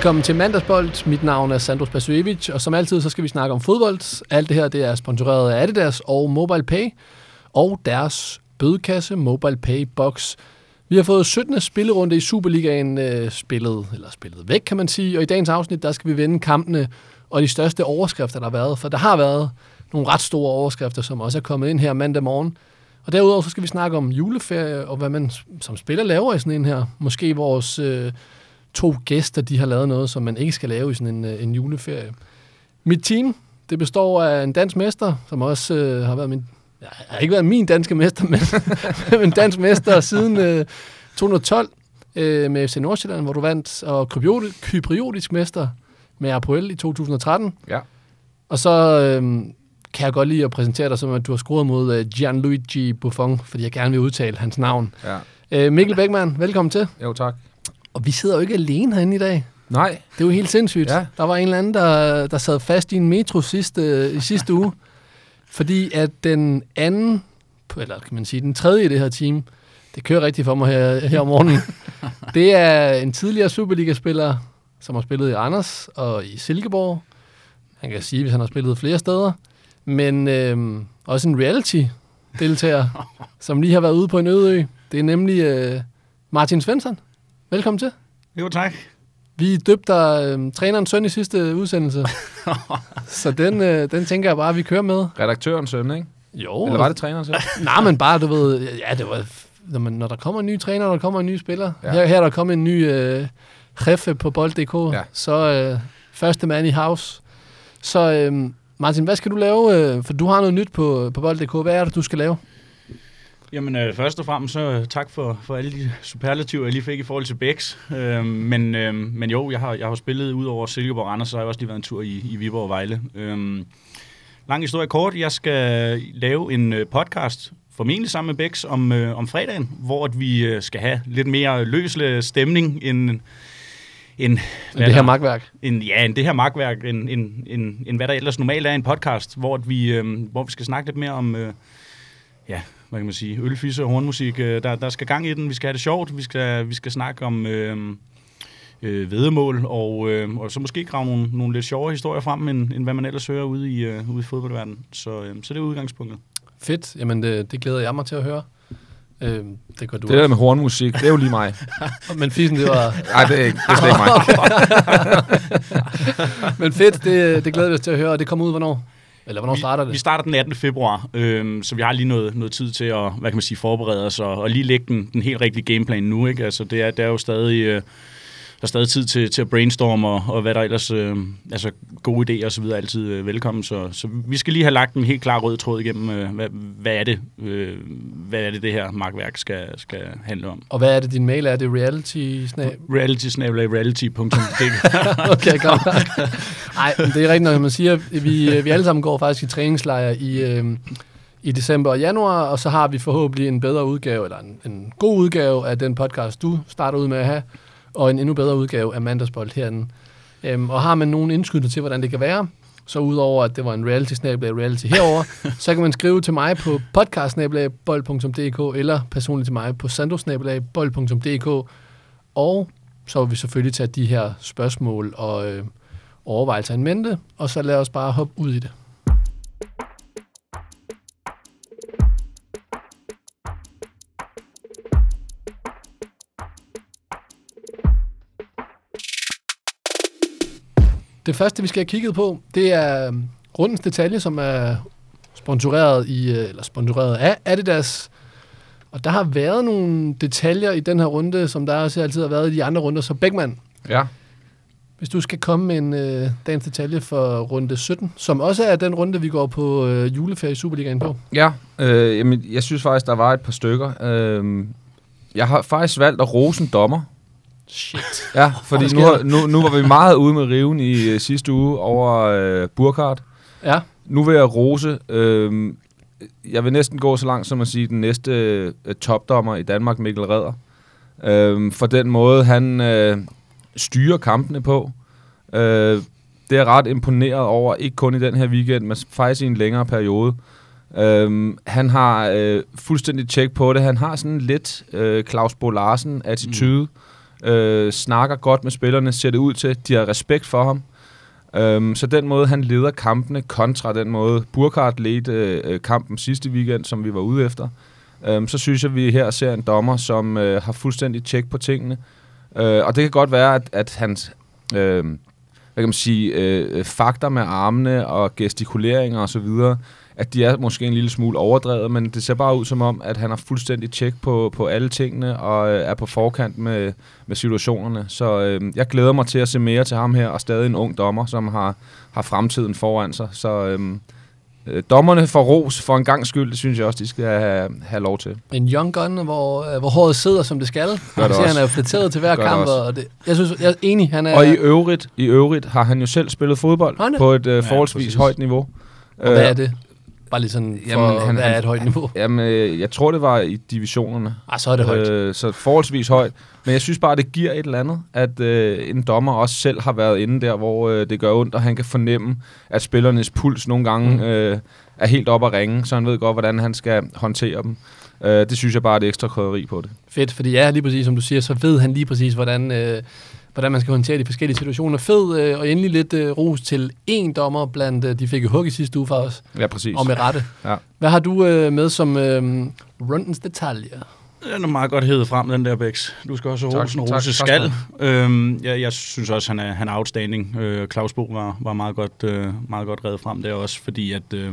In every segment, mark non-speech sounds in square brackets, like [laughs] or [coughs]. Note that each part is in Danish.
Velkommen til Mandagsbold. Mit navn er Sandro Spasojevic, og som altid så skal vi snakke om fodbold. Alt det her det er sponsoreret af Adidas og MobilePay og deres bødekasse MobilePay Box. Vi har fået 17. spillerunde i Superligaen øh, spillet, eller spillet væk, kan man sige. Og i dagens afsnit, der skal vi vende kampene og de største overskrifter, der har været. For der har været nogle ret store overskrifter, som også er kommet ind her mandag morgen. Og derudover så skal vi snakke om juleferie, og hvad man som spiller laver i sådan en her. Måske vores øh, to gæster, de har lavet noget, som man ikke skal lave i sådan en, øh, en juleferie. Mit team, det består af en dansk mester, som også øh, har været min... Ja, har ikke været min danske mester, [laughs] men en dansk mester siden øh, 2012 øh, med FC Nordsjælland, hvor du vandt, og kypriotisk mester med Apoel i 2013. Ja. Og så øh, kan jeg godt lide at præsentere dig som, at du har scoret mod øh, Gianluigi Buffon, fordi jeg gerne vil udtale hans navn. Ja. Øh, Mikkel Beckmann, velkommen til. Jo, tak. Og vi sidder jo ikke alene herinde i dag. Nej. Det er jo helt sindssygt. Ja. Der var en eller anden, der, der sad fast i en metro sidste, i sidste uge, [laughs] fordi at den anden, eller kan man sige, den tredje i det her team, det kører rigtigt for mig her, her om morgenen, [laughs] det er en tidligere Superliga-spiller, som har spillet i Randers og i Silkeborg. Han kan sige, hvis han har spillet flere steder. Men øhm, også en reality-deltager, [laughs] som lige har været ude på en øde ø. Det er nemlig øh, Martin Svensson. Velkommen til. Jo, tak. Vi døbte øh, trænerens søn i sidste udsendelse. [laughs] så den, øh, den tænker jeg bare, at vi kører med. Redaktørens søn, ikke? Jo. Eller var det trænerens søn? [laughs] Nej, men bare, du ved, ja, det var, når, man, når der kommer en ny træner, når der kommer en ny spiller. Ja. Her, her er der kommet en ny øh, chefe på bold.dk, Ja. så øh, første mand i house. Så øh, Martin, hvad skal du lave? Øh, for du har noget nyt på, på bold.dk. Hvad er det, du skal lave? Jamen, øh, først og fremmest så øh, tak for, for alle de superlativer, jeg lige fik i forhold til Bex. Øh, men, øh, men jo, jeg har, jeg har spillet ud over Silkeborg og Randers, så har jeg også lige været en tur i, i Viborg og Vejle. Øh, lang historie kort. Jeg skal lave en øh, podcast, formentlig sammen med Bex, om, øh, om fredagen, hvor at vi øh, skal have lidt mere løsle stemning end... end hvad det her magtværk. en, ja, en, det her magtværk, en, en, en, en, hvad der ellers normalt er i en podcast, hvor, at vi, øh, hvor vi skal snakke lidt mere om, øh, ja, hvad kan man sige, ølfisse og hornmusik. Øh, der, der skal gang i den, vi skal have det sjovt, vi skal, vi skal snakke om øh, øh, vedemål, og, øh, og så måske grave nogle, nogle lidt sjovere historier frem, end, end hvad man ellers hører ude i, øh, ude i fodboldverdenen. Så, øh, så det er udgangspunktet. Fedt. Jamen, det, det glæder jeg mig til at høre. Øh, det gør du Det der også. med hornmusik, det er jo lige mig. [laughs] Men fissen, det var... [laughs] Nej, det er, ikke, det er slet ikke mig. [laughs] Men fedt, det, det glæder vi os til at høre. Og det kommer ud hvornår? Eller hvornår starter Vi det? starter den 18. februar, øh, så vi har lige noget, noget tid til at hvad kan man sige, forberede os og, og lige lægge den, den helt rigtige gameplan nu. Ikke? Altså, det, er, det er jo stadig... Øh, der er stadig tid til, til at brainstorme, og, og hvad der ellers, øh, altså gode idéer og så videre, er altid øh, velkommen. Så, så vi skal lige have lagt en helt klar rød tråd igennem, øh, hvad, hvad, er det, øh, hvad er det, det her markværk skal, skal handle om. Og hvad er det, din mail er? Det er reality snab Reality [laughs] Okay, godt. Nej, det er rigtigt, når man siger, vi, vi alle sammen går faktisk i træningslejr i, øh, i december og januar, og så har vi forhåbentlig en bedre udgave, eller en, en god udgave af den podcast, du starter ud med at have, og en endnu bedre udgave af Mandagsbold herinde. Øhm, og har man nogen indskydelser til, hvordan det kan være, så udover at det var en reality reality herover, [laughs] så kan man skrive til mig på podcast eller personligt til mig på sandosnabelag.bold.dk og så vil vi selvfølgelig tage de her spørgsmål og øh, overvejelser en mente, og så lad os bare hoppe ud i det. Det første, vi skal have kigget på, det er øh, rundens detalje, som er sponsoreret, i, øh, eller sponsoreret af Adidas. Og der har været nogle detaljer i den her runde, som der også altid har været i de andre runder. Så Beckmann, Ja. hvis du skal komme med en øh, dagens detalje for runde 17, som også er den runde, vi går på øh, juleferie i Superligaen på. Ja, øh, jamen, jeg synes faktisk, der var et par stykker. Øh, jeg har faktisk valgt at rose en dommer. Shit. Ja, fordi nu, nu, nu var vi meget ude med riven i øh, sidste uge over øh, Burkhardt. Ja, Nu vil jeg rose, øh, jeg vil næsten gå så langt som at sige, den næste øh, topdommer i Danmark, Mikkel Redder. Øh, for den måde, han øh, styrer kampene på. Øh, det er jeg ret imponeret over, ikke kun i den her weekend, men faktisk i en længere periode. Øhm, han har øh, fuldstændig tjek på det. Han har sådan lidt øh, Claus Bo Larsen attitude øh, snakker godt med spillerne, ser det ud til, de har respekt for ham. Øhm, så den måde, han leder kampene, kontra den måde, Burkhardt ledte øh, kampen sidste weekend, som vi var ude efter, øhm, så synes jeg, at vi her ser en dommer, som øh, har fuldstændig tjek på tingene. Øh, og det kan godt være, at, at hans øh, hvad kan man sige, øh, øh, fakter med armene og gestikuleringer osv., at de er måske en lille smule overdrevet, men det ser bare ud som om, at han har fuldstændig tjek på, på alle tingene og øh, er på forkant med, med situationerne. Så øh, jeg glæder mig til at se mere til ham her, og stadig en ung dommer, som har, har fremtiden foran sig. Så øh, øh, dommerne får ros for en gang skyld, det synes jeg også, de skal have, have lov til. En young gun, hvor, øh, hvor håret sidder, som det skal. Gør det ser, også. han er fletteret til hver Gør det kamp, også. og det, jeg synes, jeg er enig, han er... Og i øvrigt, i øvrigt har han jo selv spillet fodbold det? på et øh, Ja, forholdsvis præcis. højt niveau. og hvad er det? Bare lige sådan, for, Jamen, han- hvad er et højt niveau? Jamen, øh, jeg tror, det var i divisionerne. Ah, så er det højt. Øh, så forholdsvis højt. Men jeg synes bare, det giver et eller andet, at øh, en dommer også selv har været inde der, hvor øh, det gør ondt, og han kan fornemme, at spillernes puls nogle gange Mm. øh, er helt op at ringe, så han ved godt, hvordan han skal håndtere dem. Øh, det synes jeg bare er et ekstra krydderi på det. Fedt, fordi ja, lige præcis som du siger, så ved han lige præcis, hvordan, øh, hvordan man skal håndtere de forskellige situationer. Fed, øh, og endelig lidt øh, ros til én dommer blandt, øh, de fik jo hug i sidste uge for os, Ja, præcis. og med rette. Ja. Hvad har du øh, med som øh, rundens detaljer? Den er meget godt hævet frem, den der, Bex. Du skal også Tak, rose en tak, rose tak, skal. Øhm, jeg, jeg synes også, han er, han er outstanding. Øh, Claus Bo var, var meget, godt, øh, meget godt reddet frem der også, fordi at... Øh,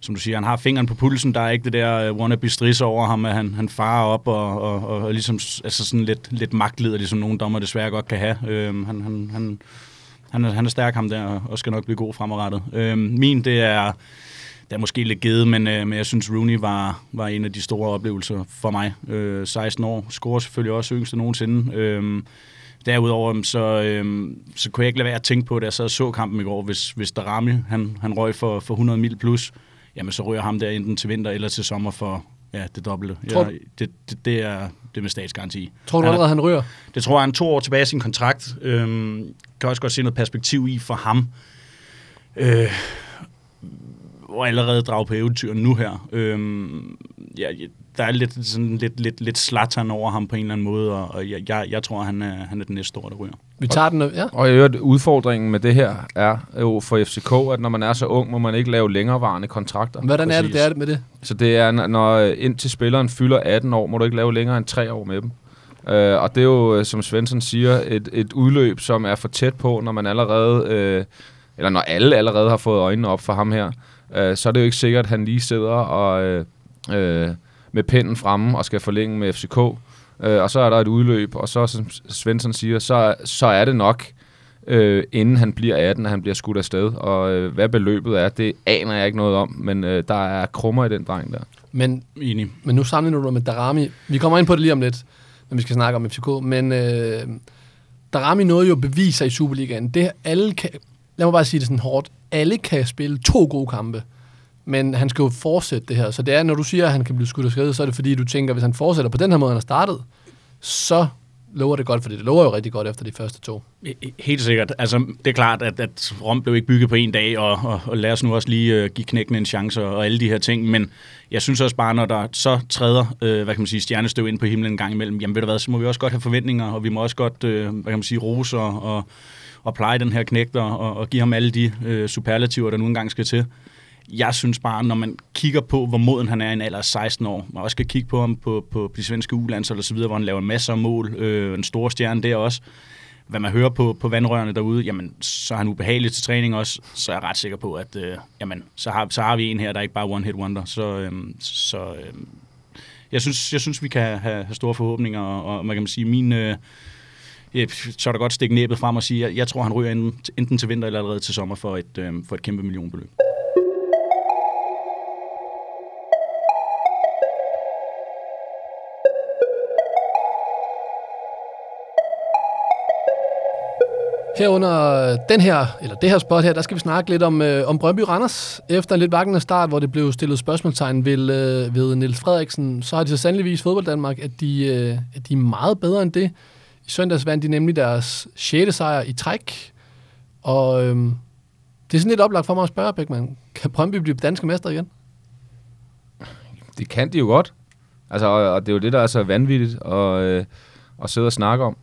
som du siger, han har fingeren på pulsen. Der er ikke det der uh, wannabe stris over ham, at han, han farer op og, og, og, og ligesom altså sådan lidt, lidt magtleder, ligesom nogle dommer desværre godt kan have. Øhm, han, han, han, han, er, han er stærk ham der, og skal nok blive god fremadrettet. Øhm, min, det er, det er måske lidt givet, men, øh, men jeg synes, Rooney var, var en af de store oplevelser for mig. Øh, 16 år, scorer selvfølgelig også yngste nogensinde. Øh, derudover, øhm, så, øh, så kunne jeg ikke lade være at tænke på, da jeg sad og så kampen i går, hvis, hvis Darami, han, han røg for, for 100 mil plus, jamen så ryger ham der enten til vinter eller til sommer for ja, det dobbelte. Tror Ja, det, det, det, er det med statsgaranti. Tror du Han er- allerede, han ryger? det tror jeg, han er to år tilbage i sin kontrakt. Øhm, kan også godt se noget perspektiv i for ham. Øh, og allerede drage på eventyr nu her. Øhm, ja, der er lidt, sådan, lidt, lidt, lidt slattern over ham på en eller anden måde, og, og jeg, jeg, jeg tror, han er, han er den næste store, der ryger. Vi tager den, ja. Og i øvrigt, udfordringen med det her er jo for FCK, at når man er så ung, må man ikke lave længerevarende kontrakter. Hvordan er det, Præcis. det er det med det? Så det er, når øh, indtil spilleren fylder 18 år, må du ikke lave længere end 3 år med dem. Øh, og det er jo, øh, som Svensson siger, et, et udløb, som er for tæt på, når man allerede, øh, eller når alle allerede har fået øjnene op for ham her. Øh, så er det jo ikke sikkert, at han lige sidder og øh, øh, med pinden fremme og skal forlænge med FCK. Øh, og så er der et udløb, og så, som Svensson siger, så, så er det nok, øh, inden han bliver 18, at han bliver skudt afsted. Og øh, hvad beløbet er, det aner jeg ikke noget om, men øh, der er krummer i den dreng der. Men, Enig. men nu sammenligner du med Darami. Vi kommer ind på det lige om lidt, når vi skal snakke om FCK. Men øh, Darami nåede jo at bevise sig i Superligaen. Det alle kan, lad mig bare sige det sådan hårdt. Alle kan spille to gode kampe. Men han skal jo fortsætte det her. Så det er, når du siger, at han kan blive skudt og skrevet, så er det fordi, du tænker, hvis han fortsætter på den her måde, han har startet, så lover det godt, for det lover jo rigtig godt efter de første to. Helt sikkert. Altså, det er klart, at, at Rom blev ikke bygget på en dag, og, og, og lad os nu også lige øh, give knækken en chance og, og alle de her ting. Men jeg synes også bare, når der så træder, øh, hvad kan man sige, stjernestøv ind på himlen en gang imellem, jamen ved du hvad, så må vi også godt have forventninger, og vi må også godt, øh, hvad kan man sige, rose og, og, at pleje den her knægt og, og give ham alle de øh, superlativer, der nu engang skal til. Jeg synes bare, når man kigger på, hvor moden han er i en alder af 16 år, man også skal kigge på ham på, på de svenske ulandshold og så videre, hvor han laver masser af mål, øh, en stor stjerne der også, hvad man hører på, på vandrørene derude, jamen, så er han ubehagelig til træning også, så er jeg ret sikker på, at øh, jamen, så, har, så har vi en her, der er ikke bare one hit wonder. Så, øh, så øh, jeg, synes, jeg synes, vi kan have, have store forhåbninger, og, og man kan sige, min... Øh, Øh, så er der godt stikke næbet frem og sige, at jeg tror, han ryger enten, enten til vinter eller allerede til sommer for et, øh, for et kæmpe millionbeløb. Herunder den her, eller det her spot her, der skal vi snakke lidt om, øh, om Brøndby Randers. Efter en lidt vakkende start, hvor det blev stillet spørgsmålstegn ved, øh, ved Niels Frederiksen, så har de så sandeligvis fodbold Danmark, at de, øh, at de er meget bedre end det. I søndags vandt de nemlig deres 6. sejr i træk. Og øhm, det er sådan lidt oplagt for mig at spørge, Bækman. Kan Brøndby blive danske mester igen? Det kan de jo godt. Altså, og, og det er jo det, der er så vanvittigt at, øh, at sidde og snakke om.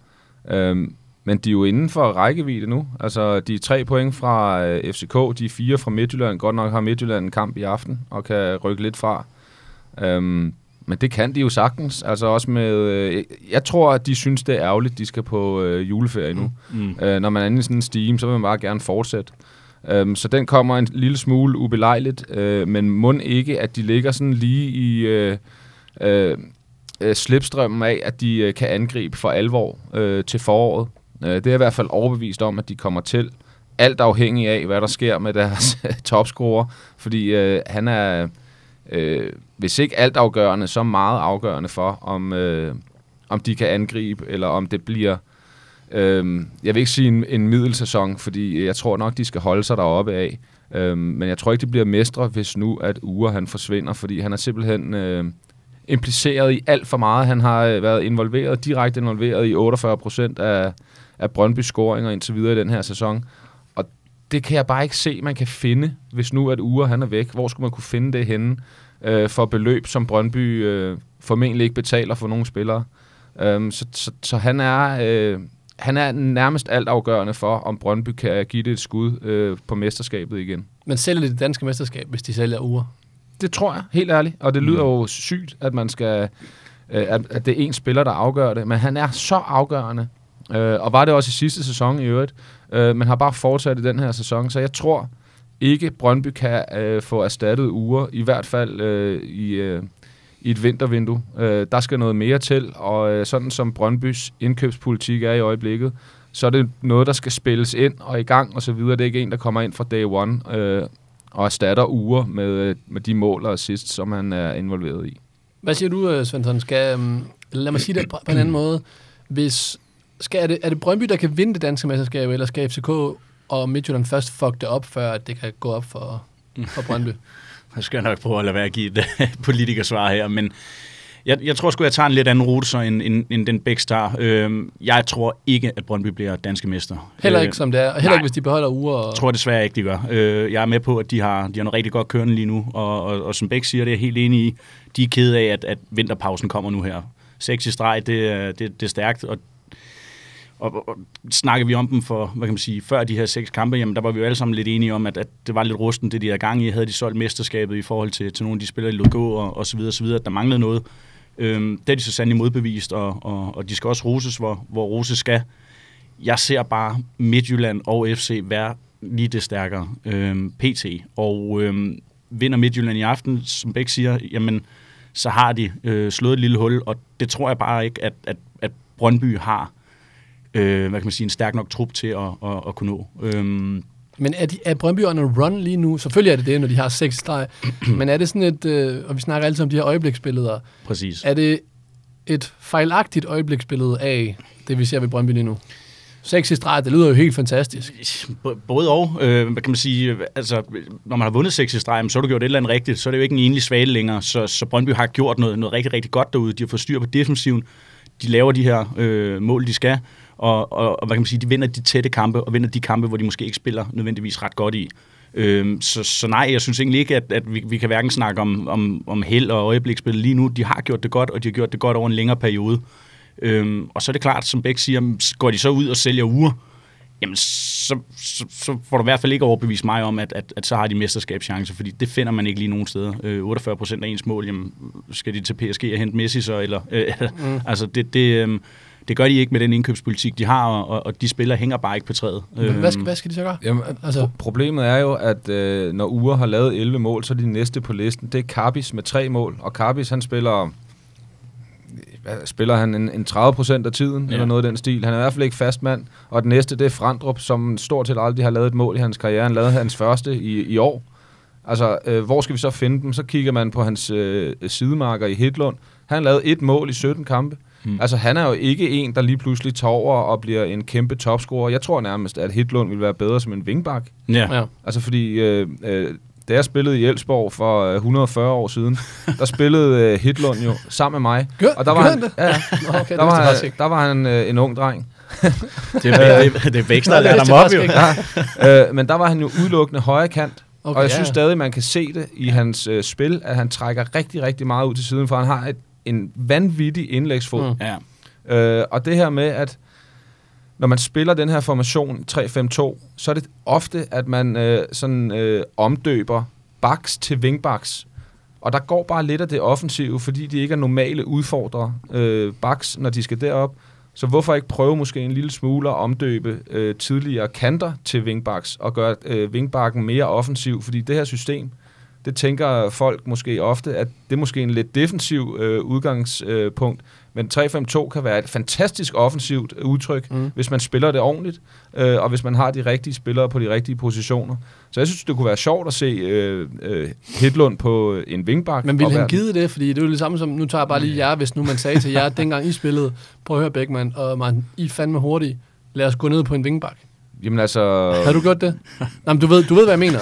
Øhm, men de er jo inden for rækkevidde nu. Altså, de er tre point fra øh, FCK, de er fire fra Midtjylland. Godt nok har Midtjylland en kamp i aften, og kan rykke lidt fra. Øhm, men det kan de jo sagtens. Altså også med... Øh, jeg tror, at de synes, det er ærgerligt, de skal på øh, juleferie nu. Mm. Øh, når man er inde i sådan en steam, så vil man bare gerne fortsætte. Øhm, så den kommer en lille smule ubelejligt, øh, men må ikke, at de ligger sådan lige i øh, øh, øh, slipstrømmen af, at de øh, kan angribe for alvor øh, til foråret. Øh, det er jeg i hvert fald overbevist om, at de kommer til. Alt afhængig af, hvad der sker med deres [laughs] topscorer, fordi øh, han er, øh, hvis ikke alt afgørende, så meget afgørende for, om, øh, om de kan angribe, eller om det bliver øh, jeg vil ikke sige en, en middelsæson, fordi jeg tror nok, de skal holde sig deroppe af. øh, men jeg tror ikke, de bliver mestre, hvis nu at Ure han forsvinder, fordi han er simpelthen øh, impliceret i alt for meget. Han har øh, været involveret, direkte involveret i 48 procent af, af Brøndby scoringer indtil videre i den her sæson. Det kan jeg bare ikke se, man kan finde, hvis nu at Ure han er væk. Hvor skulle man kunne finde det henne øh, for beløb, som Brøndby øh, formentlig ikke betaler for nogle spillere? Øhm, så, så, så han er... Øh, han er nærmest alt afgørende for, om Brøndby kan give det et skud øh, på mesterskabet igen. Men sælger de det danske mesterskab, hvis de sælger uger? Det tror jeg, helt ærligt. Og det lyder mm. jo sygt, at man skal øh, at, at det er en spiller, der afgør det. Men han er så afgørende. Øh, og var det også i sidste sæson i øvrigt. Øh, men har bare fortsat i den her sæson. Så jeg tror ikke, Brøndby kan øh, få erstattet uger. I hvert fald øh, i... Øh, i et vintervindue. Øh, der skal noget mere til, og øh, sådan som Brøndbys indkøbspolitik er i øjeblikket, så er det noget, der skal spilles ind og i gang og så videre. Det er ikke en, der kommer ind fra day one øh, og erstatter uger med, øh, med de mål og assist, som han er involveret i. Hvad siger du, øh, Svendsen? Svensson? Skal, um, lad mig sige det på en anden måde. Hvis, skal, er, det, er det Brøndby, der kan vinde det danske mesterskab, eller skal FCK og Midtjylland først fuck det op, før det kan gå op for, for Brøndby? [laughs] Jeg skal nok prøve at lade være at give et politikersvar her, men jeg, jeg tror sgu, jeg tager en lidt anden rute så end, end, end den Bæk Star. Øhm, jeg tror ikke, at Brøndby bliver danske mester. Heller ikke som det er. Heller nej. ikke, hvis de beholder uger. Og... Jeg tror desværre ikke, de gør. Øh, jeg er med på, at de har, de har noget rigtig godt kørende lige nu, og, og, og som Bæk siger, det er jeg helt enig i. De er kede af, at, at vinterpausen kommer nu her. Seks i streg, det, er- det, det er stærkt, og og, og, og snakker vi om dem for, hvad kan man sige, før de her seks kampe, jamen der var vi jo alle sammen lidt enige om, at, at det var lidt rusten, det de der gang i. Havde de solgt mesterskabet i forhold til, til nogle af de spillere, de lod gå, og, og så videre, og så videre, at der manglede noget. Øhm, det er de så sandelig modbevist, og, og, og de skal også roses, hvor, hvor roses skal. Jeg ser bare Midtjylland og FC være lige det stærkere øhm, PT, og øhm, vinder Midtjylland i aften, som Bæk siger, jamen, så har de øh, slået et lille hul, og det tror jeg bare ikke, at, at, at Brøndby har øh, hvad kan man sige, en stærk nok trup til at, at, at kunne nå. Øhm, Men er, de, er Brøndby on a run lige nu? Selvfølgelig er det det, når de har seks streg. [clears throat] Men er det sådan et, øh, og vi snakker altid om de her øjebliksbilleder, præcis. er det et fejlagtigt øjebliksbillede af det, vi ser ved Brøndby lige nu? Seks i streg, det lyder jo helt fantastisk. Både og, øh, hvad kan man sige, altså, når man har vundet seks i streg, så har du gjort et eller andet rigtigt, så er det jo ikke en enlig svale længere, så, så Brøndby har gjort noget, noget rigtig, rigtig godt derude. De har fået styr på defensiven, de laver de her øh, mål, de skal, og, og, og hvad kan man sige, de vinder de tætte kampe, og vinder de kampe, hvor de måske ikke spiller nødvendigvis ret godt i. Øhm, så, så nej, jeg synes egentlig ikke, at, at vi, vi kan hverken snakke om, om, om held og øjebliksspil lige nu. De har gjort det godt, og de har gjort det godt over en længere periode. Øhm, og så er det klart, som Bæk siger, går de så ud og sælger uger, jamen så, så, så får du i hvert fald ikke overbevist mig om, at, at, at så har de mesterskabschance, fordi det finder man ikke lige nogen steder. Øh, 48 procent af ens mål, jamen skal de til PSG og hente Messi så, eller, øh, [laughs] mm. altså det, det, øh, det gør de ikke med den indkøbspolitik, de har, og, og de spillere hænger bare ikke på træet. Men hvad, skal, hvad skal de så gøre? Jamen, Altså- problemet er jo, at øh, når Ure har lavet 11 mål, så er de næste på listen. Det er Karbis med tre mål, og Karbis han spiller hvad, spiller han en, en 30 procent af tiden, ja. eller noget af den stil. Han er i hvert fald ikke fast mand. Og den næste, det er Frandrup, som stort set aldrig har lavet et mål i hans karriere. Han lavede hans første i, i år. Altså, øh, hvor skal vi så finde dem? Så kigger man på hans øh, sidemarker i Hitlund. Han lavede et mål i 17 kampe. Hmm. Hmm. Altså, han er jo ikke en, der lige pludselig tager over og bliver en kæmpe topscorer. Jeg tror nærmest, at Hitlund vil være bedre som en vingbak. Ja. Ja. Altså, fordi øh, øh, da jeg spillede i Elsborg for øh, 140 år siden, [laughs] der spillede øh, Hitlund jo sammen med mig. Gør, Og der var han, han det? ja, ja, Nå, okay, det der, var, faktisk ikke. der var han øh, en ung dreng. [laughs] Det er, det, det er vidste dem jeg op, jo. ikke. øh, men der var han jo udelukkende højre kant. Okay, og jeg ja, synes ja. stadig, man kan se det i hans øh, spil, at han trækker rigtig, rigtig meget ud til siden, for han har et, en vanvittig indlægsfod. Mm. Ja. Øh, og det her med, at når man spiller den her formation 3-5-2, så er det ofte, at man øh, sådan øh, omdøber backs til wingbacks. Og der går bare lidt af det offensive, fordi de ikke er normale udfordrere øh, backs, når de skal derop. Så hvorfor ikke prøve måske en lille smule at omdøbe øh, tidligere kanter til wingbacks og gøre øh, wingbacken mere offensiv? Fordi det her system, det tænker folk måske ofte, at det er måske en lidt defensiv øh, udgangspunkt, men 3-5-2 kan være et fantastisk offensivt udtryk, mm. hvis man spiller det ordentligt, øh, og hvis man har de rigtige spillere på de rigtige positioner. Så jeg synes, det kunne være sjovt at se øh, øh, Hitlund på en wingback. Men vil han give det? Fordi det er jo det samme som, nu tager jeg bare lige jer, hvis nu man sagde til jer, [laughs] dengang I spillede, prøv at høre Beckmann, og man, I fandme hurtigt, lad os gå ned på en wingback. Jamen altså... Har du gjort det? Jamen, du ved, du ved, hvad jeg mener.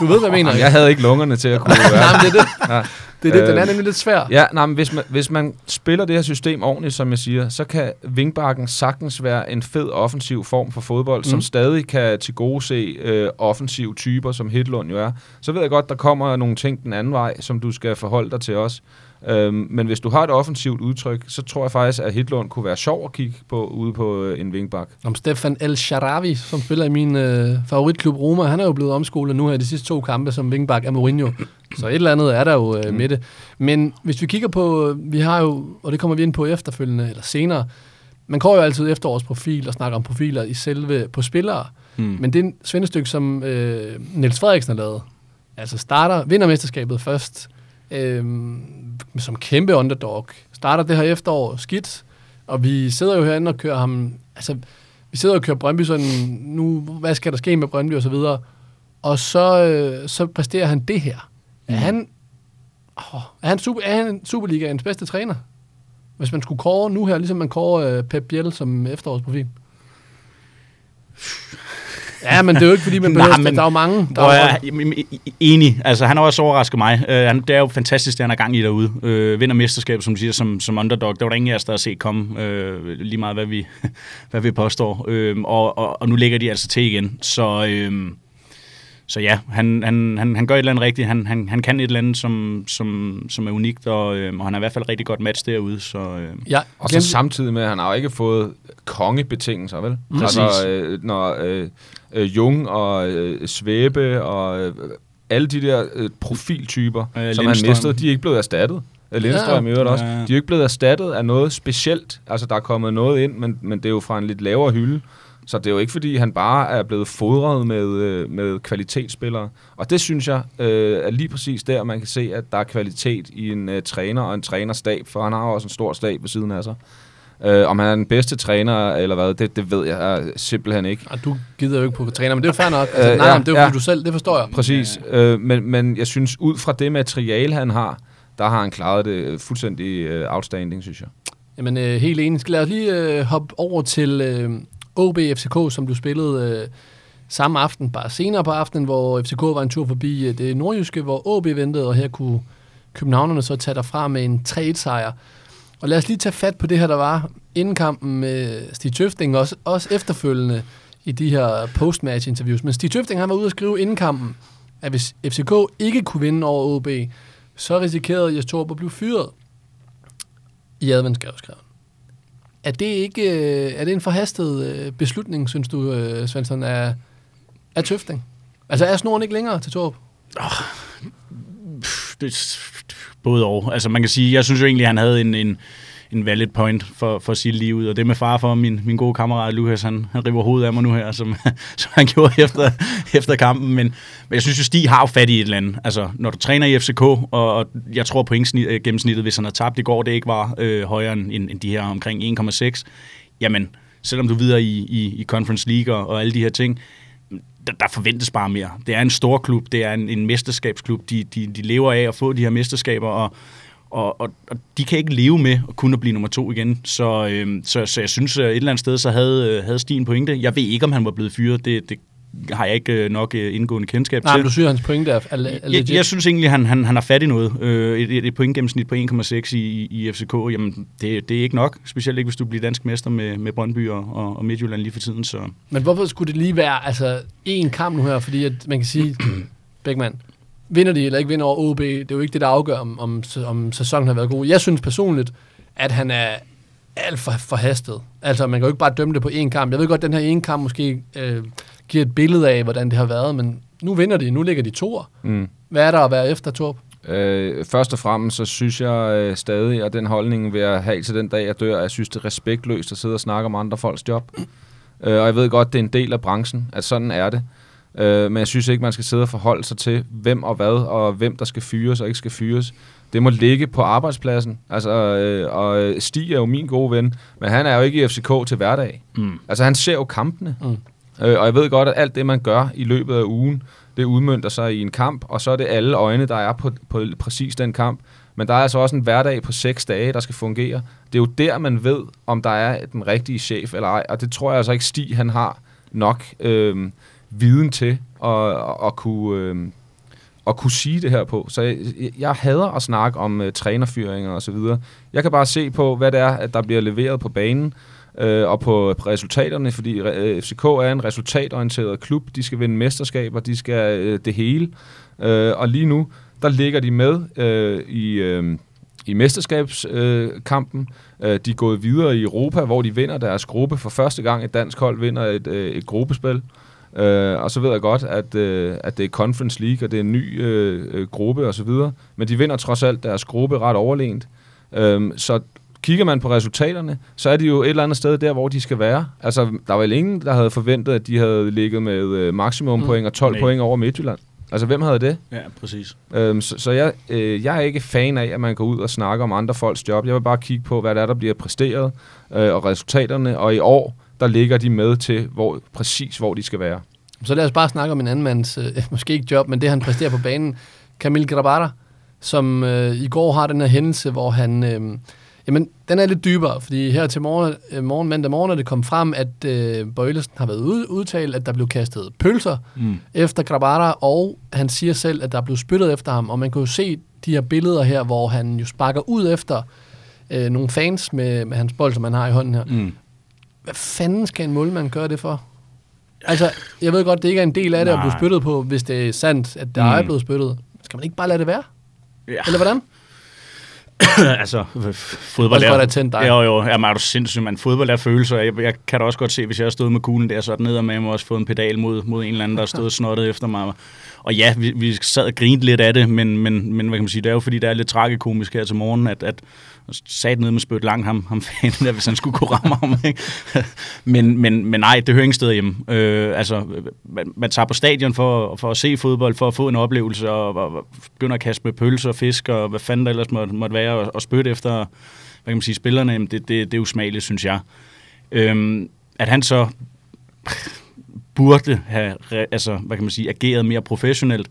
Du ved, hvad jeg mener. Jamen, jeg havde ikke lungerne til at kunne [laughs] være. Nej, men det er det. Ja. Det er det, den er nemlig lidt svær. Ja, nej, men hvis man, hvis man spiller det her system ordentligt, som jeg siger, så kan wingbacken sagtens være en fed offensiv form for fodbold, mm. som stadig kan til gode se øh, offensive typer, som Hitlund jo er. Så ved jeg godt, der kommer nogle ting den anden vej, som du skal forholde dig til os. Øhm, men hvis du har et offensivt udtryk, så tror jeg faktisk, at Hitlund kunne være sjov at kigge på ude på øh, en wingback. Om Stefan El Sharawi, som spiller i min øh, favoritklub Roma, han er jo blevet omskolet nu her de sidste to kampe som wingback af Mourinho. Så et eller andet er der jo øh, med det. Men hvis vi kigger på, vi har jo, og det kommer vi ind på efterfølgende, eller senere, man går jo altid efter vores profil og snakker om profiler i selve på spillere. Hmm. Men det er en svendestykke, som øh, Niels Frederiksen har lavet. Altså starter, vinder mesterskabet først, øh, som kæmpe underdog. Starter det her efterår skidt, og vi sidder jo herinde og kører ham, altså vi sidder og kører Brøndby sådan, nu, hvad skal der ske med Brøndby og så videre. Og så, øh, så præsterer han det her. Mm. Er han, åh, er han, super, er han Superligaens bedste træner? Hvis man skulle kåre nu her, ligesom man kårer øh, Pep Biel som efterårsprofil. Ja, men det er jo ikke, fordi man [laughs] behøver, Nej, men, der er jo mange. Der er jeg, enig. Altså, han har også overrasket mig. Uh, han, det er jo fantastisk, det han har gang i derude. Uh, vinder mesterskab, som du siger, som, som underdog. Det var der ingen af os, der har set komme. Uh, lige meget, hvad vi, [laughs] hvad vi påstår. Uh, og, og, og nu ligger de altså til igen. Så... Uh, så ja, han, han, han, han gør et eller andet rigtigt. Han, han, han kan et eller andet, som, som, som er unikt, og, øh, og han er i hvert fald rigtig godt match derude. Så, øh. ja, og så samtidig med, at han har jo ikke fået kongebetingelser, vel? Mm. Altså, øh, når øh, øh, Jung og øh, Svæbe og øh, alle de der øh, profiltyper, øh, som han mistede, de er ikke blevet erstattet. Lindstrøm ja, i øvrigt også. Ja. De er jo ikke blevet erstattet af noget specielt. Altså, der er kommet noget ind, men, men det er jo fra en lidt lavere hylde. Så det er jo ikke, fordi han bare er blevet fodret med, øh, med kvalitetsspillere. Og det synes jeg øh, er lige præcis der, man kan se, at der er kvalitet i en uh, træner og en trænerstab, for han har også en stor stab ved siden af sig. Uh, om han er den bedste træner eller hvad, det, det ved jeg simpelthen ikke. Og du gider jo ikke på træner, men det er jo fair nok. Altså, uh, nej, ja, det er jo ja, du selv, det forstår jeg. Præcis, uh, men, men jeg synes, ud fra det materiale, han har, der har han klaret det fuldstændig uh, outstanding, synes jeg. Jamen, øh, helt enig. Skal lad os lige øh, hoppe over til øh, OB FCK, som du spillede øh, samme aften, bare senere på aftenen, hvor FCK var en tur forbi øh, det nordjyske, hvor OB ventede, og her kunne københavnerne så tage derfra med en 3-1-sejr. Og lad os lige tage fat på det her, der var inden kampen med Stig Tøfting, også, også efterfølgende i de her postmatch-interviews. Men Stig Tøfting han var ude at skrive inden kampen, at hvis FCK ikke kunne vinde over OB, så risikerede Jes Torp at blive fyret i adventsgaveskrevet. Er det ikke øh, er det en forhastet øh, beslutning, synes du, øh, Svensson, er, er Tøfting? Altså er snoren ikke længere til Torp? Oh, det, både og. Altså man kan sige, jeg synes jo egentlig, at han havde en, en, en valid point for, for sit liv ud. Og det med far for min, min gode kammerat Lukas, han, han river hovedet af mig nu her, som, [laughs] som han gjorde efter, efter kampen. Men, men jeg synes jo, Stig har jo fat i et eller andet. Altså, når du træner i FCK, og, og jeg tror på øh, gennemsnittet, hvis han har tabt i går, det ikke var øh, højere end, end de her omkring 1,6, jamen, selvom du videre i, i, i Conference League og, og alle de her ting, der, der forventes bare mere. Det er en stor klub, det er en, en mesterskabsklub, de, de, de lever af at få de her mesterskaber, og og, og, og de kan ikke leve med at kunne blive nummer to igen. Så, øh, så, så jeg synes, at et eller andet sted, så havde, øh, havde Stien pointe. Jeg ved ikke, om han var blevet fyret. Det, det har jeg ikke øh, nok øh, indgående kendskab Nej, til. Nej, du synes, hans pointe er, er, er jeg, jeg synes egentlig, han, han, han har fat i noget. Øh, et, et pointgennemsnit på 1,6 i, i FCK, jamen det, det er ikke nok. Specielt ikke, hvis du bliver dansk mester med, med Brøndby og, og, og Midtjylland lige for tiden. Så. Men hvorfor skulle det lige være altså, én kamp nu her? Fordi at man kan sige, [clears throat] Bækman, vinder de eller ikke vinder over OB, det er jo ikke det, der afgør, om, om, om sæsonen har været god. Jeg synes personligt, at han er alt for forhastet. Altså, man kan jo ikke bare dømme det på én kamp. Jeg ved godt, at den her ene kamp måske øh, giver et billede af, hvordan det har været, men nu vinder de, nu ligger de to. Mm. Hvad er der at være efter, Torb? Øh, først og fremmest, så synes jeg øh, stadig, og den holdning vil jeg have til den dag, jeg dør, at jeg synes, det er respektløst at sidde og snakke om andre folks job. Øh, og jeg ved godt, det er en del af branchen, at sådan er det. Øh, men jeg synes ikke, man skal sidde og forholde sig til, hvem og hvad, og hvem der skal fyres og ikke skal fyres. Det må ligge på arbejdspladsen. Altså, øh, og Stig er jo min gode ven, men han er jo ikke i FCK til hverdag. Mm. Altså, han ser jo kampene. Mm. Øh, og jeg ved godt, at alt det, man gør i løbet af ugen, det udmyndter sig i en kamp, og så er det alle øjne, der er på, på præcis den kamp. Men der er altså også en hverdag på seks dage, der skal fungere. Det er jo der, man ved, om der er den rigtige chef eller ej, og det tror jeg altså ikke Stig, han har nok øh, viden til at, at, at kunne... Øh, at kunne sige det her på. Så jeg, jeg hader at snakke om øh, trænerfyringer og så videre. Jeg kan bare se på, hvad det er, at der bliver leveret på banen, øh, og på resultaterne, fordi øh, FCK er en resultatorienteret klub. De skal vinde mesterskaber, de skal øh, det hele. Øh, og lige nu, der ligger de med øh, i, øh, i mesterskabskampen. Øh, øh de er gået videre i Europa, hvor de vinder deres gruppe. For første gang et dansk hold vinder et, øh, et gruppespil. Øh, og så ved jeg godt, at, øh, at det er Conference League, og det er en ny øh, øh, gruppe osv. Men de vinder trods alt deres gruppe ret overlegent. Øh, så kigger man på resultaterne, så er de jo et eller andet sted der, hvor de skal være. Altså, der var vel ingen, der havde forventet, at de havde ligget med øh, maksimum mm. point og 12 Nej. point over Midtjylland. Altså, hvem havde det? Ja, præcis. Øhm, så så jeg, øh, jeg er ikke fan af, at man går ud og snakker om andre folks job. Jeg vil bare kigge på, hvad der er, der bliver præsteret, øh, og resultaterne. Og i år, der ligger de med til, hvor, præcis hvor de skal være. Så lad os bare snakke om en anden mands, øh, [laughs] måske ikke job, men det han præsterer på banen. Camille Grabara, som øh, i går har den her hændelse, hvor han... Øh, jamen, den er lidt dybere, fordi her til morgen, øh, morgen mandag morgen er det kom frem, at øh, Bøjlesen har været ud, udtalt, at der blev kastet pølser Mm. efter Grabara, og han siger selv, at der blev spyttet efter ham, og man kan jo se de her billeder her, hvor han jo sparker ud efter øh, nogle fans med, med hans bold, som han har i hånden her. Mm. Hvad fanden skal en målmand gøre det for? Altså, jeg ved godt, det ikke er en del af det at blive Nej. spyttet på, hvis det er sandt, at der Mm. er blevet spyttet. Skal man ikke bare lade det være? Ja. Eller hvordan? [coughs] altså, fodbold Også er... at tænde dig. Jo, jo, jamen, er du sindssyg, man. Fodbold er følelser. Jeg, jeg kan da også godt se, hvis jeg har stået med kuglen der, så er den ned med mig også fået en pedal mod, mod en eller anden, der har stået og snottet efter mig. Og ja, vi, vi sad og grinede lidt af det, men, men, men hvad kan man sige, det er jo fordi, det er lidt tragikomisk her til morgen, at, at sat ned med spyt langt ham, ham fanden der, hvis han skulle kunne ramme ham. Ikke? men, men, men nej, det hører ingen sted hjemme. Øh, altså, man, man tager på stadion for, for at se fodbold, for at få en oplevelse, og, og, og begynder at kaste med pølser og fisk, og hvad fanden der ellers måtte, måtte være, og, og spytte efter hvad kan man sige, spillerne, det, det, det er usmageligt, synes jeg. Øhm, at han så burde have altså, hvad kan man sige, ageret mere professionelt,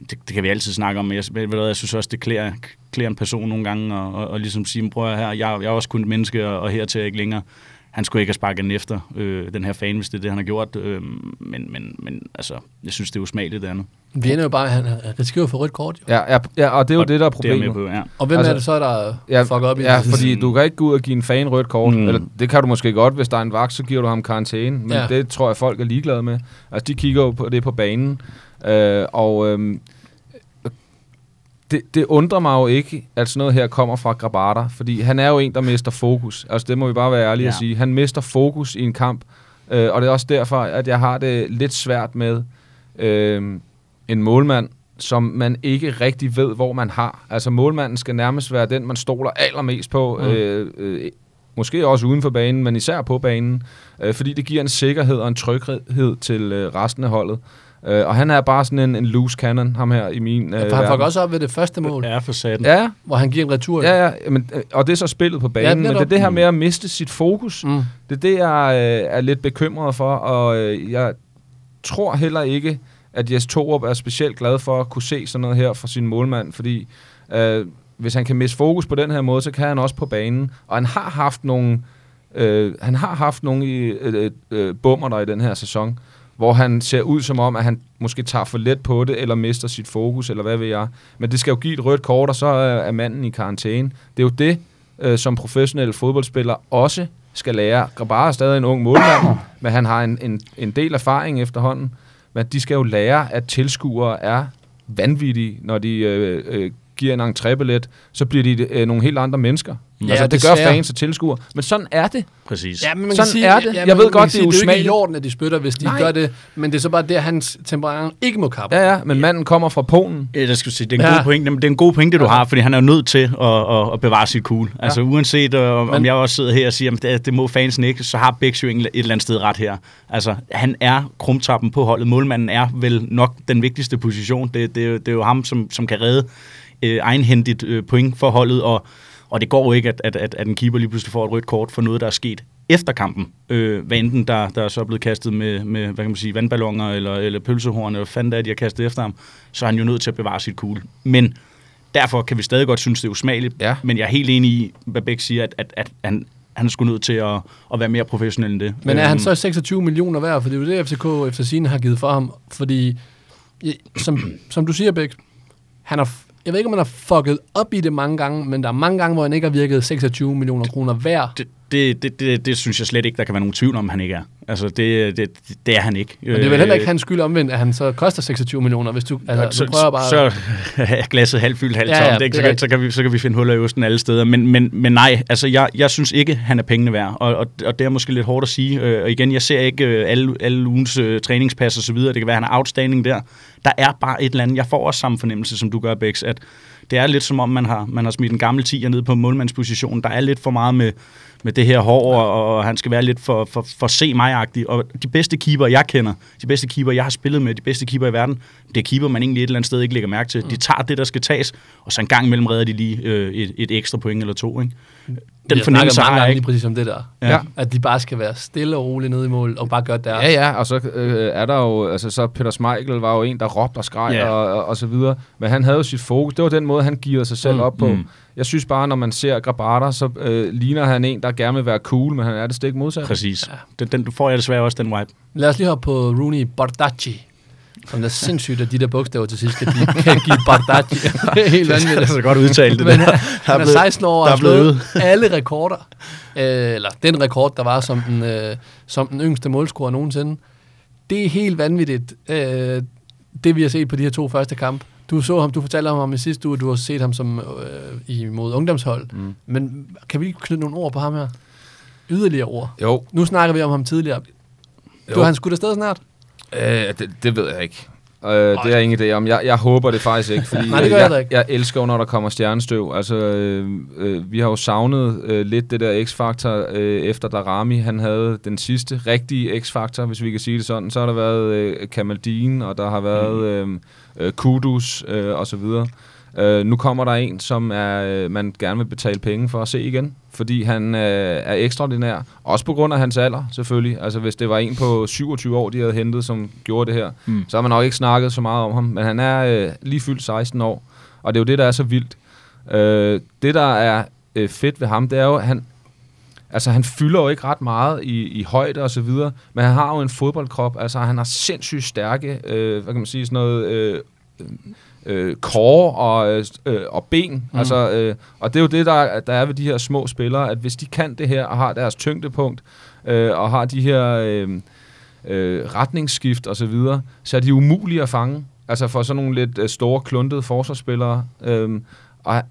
det, det kan vi altid snakke om, men jeg, ved du jeg synes også, det klæder, klæder en person nogle gange, og, og, og ligesom sige, prøv at her, jeg, jeg er også kun et menneske, og, og hertil er jeg ikke længere. Han skulle ikke have sparket den efter øh, den her fan, hvis det er det, han har gjort. Øh, men, men, men altså, jeg synes, det er usmageligt, det andet. Vi ender jo bare, han han risikerer for rødt kort. Jo. Ja, ja, ja og det er jo Og det, der er Det er problemet. på, ja. Og hvem Altså, er det så, der Ja, fucker op i ja, det? fordi du kan ikke gå ud og give en fan rødt kort. Mm. Eller, det kan du måske godt, hvis der er en vagt, så giver du ham karantæne. Men Ja. det tror jeg, folk er ligeglade med. Altså, de kigger jo på det på banen. Øh, og øhm, det, det undrer mig jo ikke, at sådan noget her kommer fra Grabata. Fordi han er jo en, der mister fokus. Altså, det må vi bare være ærlige Ja. at sige. Han mister fokus i en kamp. Øh, og det er også derfor, at jeg har det lidt svært med øh, en målmand, som man ikke rigtig ved, hvor man har. Altså målmanden skal nærmest være den, man stoler allermest på. Mm. Øh, øh, måske også uden for banen, men især på banen. Øh, fordi det giver en sikkerhed og en tryghed til øh, resten af holdet. Øh, og han er bare sådan en, en loose cannon, ham her i min øh, For han fucker også op ved det første mål, Ja, for satan. Ja, hvor han giver en retur. ja, ja men, øh, og det er så spillet på banen. Ja, men det er det her med at miste sit fokus. Mm. Det er det, jeg øh, er lidt bekymret for, og øh, jeg tror heller ikke, at Jes Torup er specielt glad for at kunne se sådan noget her fra sin målmand, fordi øh, hvis han kan miste fokus på den her måde, så kan han også på banen. Og han har haft nogle, øh, han har haft nogle i, øh, øh, bummer der i den her sæson, hvor han ser ud som om, at han måske tager for let på det, eller mister sit fokus, eller hvad ved jeg. Men det skal jo give et rødt kort, og så er manden i karantæne. Det er jo det, øh, som professionelle fodboldspillere også skal lære. Grabara er stadig en ung målmand, [clears throat] men han har en, en, en del erfaring efterhånden. Men de skal jo lære, at tilskuere er vanvittige, når de øh, øh, giver en entrébillet, så bliver de øh, nogle helt andre mennesker. Ja, Ja, altså, det desværre. gør fans og tilskuere. Men sådan er det. Præcis. Ja, men man Sådan kan sige, er det. Ja, Jeg men ved man godt, kan det er sige, Det er jo ikke i usmageligt. orden, at de spytter, hvis de Nej. gør det. Men det er så bare det, at hans temperament ikke må kappe. Ja, ja, men manden kommer fra Polen. Ja, der skal sige, det er en Ja. god pointe, det er en god pointe, du har, fordi han er jo nødt til at, at, at bevare sit cool. Altså uanset øh, om, Men- jeg også sidder her og siger, at det, det må fansen ikke, så har Bæks jo et eller andet sted ret her. Altså, han er krumtappen på holdet. Målmanden er vel nok den vigtigste position. Det, det, er jo- det er jo ham, som, som kan redde øh, egenhændigt øh, point for holdet, og, og det går jo ikke, at, at, at, at en keeper lige pludselig får et rødt kort for noget, der er sket efter kampen. Øh, hvad enten der, der er så blevet kastet med, med hvad kan man sige, vandballoner eller, eller pølsehorn, eller det er, de har kastet efter ham, så er han jo nødt til at bevare sit cool. Men derfor kan vi stadig godt synes, det er usmageligt, Ja. men jeg er helt enig i, hvad Bæk siger, at, at, at han, han er sgu nødt til at, at være mere professionel end det. Men er han Øhm, så 26 millioner værd? For det er jo det, FCK efter sine har givet for ham. Fordi, som, som du siger, Bæk, han har, jeg ved ikke, om han har fucket op i det mange gange, men der er mange gange, hvor han ikke har virket 26 millioner kroner værd. det, det, det, det, det synes jeg slet ikke, der kan være nogen tvivl om, han ikke er. Altså, det, det, det er han ikke. Men det er vel heller ikke hans skyld omvendt, at han så koster 26 millioner, hvis du, altså, så, du prøver bare... så er glasset halvt fyldt, halvt Ja, tomt. ja, det Så, kan, så, kan vi, så kan vi finde huller i osten alle steder. Men, men, men nej, altså jeg, jeg synes ikke, han er pengene værd. Og, og, og det er måske lidt hårdt at sige. Øh, Og igen, jeg ser ikke øh, alle, alle ugens øh, træningspas og så videre. Det kan være, han er outstanding der. Der er bare et eller andet. Jeg får også samme fornemmelse, som du gør, Bex, at det er lidt som om, man har, man har smidt en gammel tiger ned på målmandspositionen. Der er lidt for meget med, med det her hår, og, og han skal være lidt for, for, for se mig -agtig. Og de bedste keeper, jeg kender, de bedste keeper, jeg har spillet med, de bedste keeper i verden, det er keeper, man egentlig et eller andet sted ikke lægger mærke til. De tager det, der skal tages, og så en gang imellem redder de lige øh, et, et ekstra point eller to. Ikke? Den har fornemmelse har jeg ikke. lige præcis om det der. Ja. At de bare skal være stille og roligt nede i mål, og bare gøre deres. Ja, ja, og så øh, er der jo, altså så Peter Schmeichel var jo en, der råbte og skreg Ja. og, og, og så videre. Men han havde jo sit fokus. Det var den måde, han gearede sig selv Mm, op på. mm. Jeg synes bare, når man ser Grabata, så øh, ligner han en, der gerne vil være cool, men han er det stik modsat. Præcis. Ja. Den, den, du får jeg desværre også, den vibe. Lad os lige hoppe på Rooney Bardacci. Som det er sindssygt, at de der bogstaver til sidst kan, give, kan give Bardacci. [laughs] det er helt vanvittigt. så godt udtalt, det Men der. han, er blevet- 16 år og har er slået alle rekorder. Øh, eller den rekord, der var som den, øh, som den yngste målscorer nogensinde. Det er helt vanvittigt, øh, det vi har set på de her to første kampe. Du så ham, du fortalte om ham i sidste uge, du har set ham som øh, imod ungdomshold. Mm. Men kan vi lige knytte nogle ord på ham her? Yderligere ord. Jo, Nu snakker vi om ham tidligere. Du, Jo. han skudt afsted snart? Øh, det, det ved jeg ikke. Øh, det er jeg ingen idé om. Jeg, jeg håber det faktisk ikke, fordi [laughs] Nej, det gør jeg jeg, ikke. jeg elsker når der kommer stjernestøv. Altså, øh, øh, vi har jo savnet øh, lidt det der X-Factor, øh, efter Darami, han havde den sidste rigtige X-Factor, hvis vi kan sige det sådan. Så har der været øh, Kamaldin, og der har været øh, øh, Kudus, øh, og så videre. Øh, nu kommer der en, som er, øh, man gerne vil betale penge for at se igen, fordi han øh, er ekstraordinær. Også på grund af hans alder, selvfølgelig. Altså hvis det var en på 27 år, de havde hentet, som gjorde det her, Mm. mm. så har man nok ikke snakket så meget om ham. Men han er øh, lige fyldt 16 år, og det er jo det, der er så vildt. Øh, det, der er øh, fedt ved ham, det er jo, at han, altså, han fylder jo ikke ret meget i, i højde og så videre, men han har jo en fodboldkrop. Altså, han har sindssygt stærke, øh, hvad kan man sige, sådan noget... Øh, øh, core og, øh, øh, og ben. Mm. Altså, øh, og det er jo det, der, der er ved de her små spillere, at hvis de kan det her og har deres tyngdepunkt, øh, og har de her øh, øh, retningsskift og så videre, så er de umulige at fange. Altså for sådan nogle lidt øh, store, kluntede forsvarsspillere. Øh, og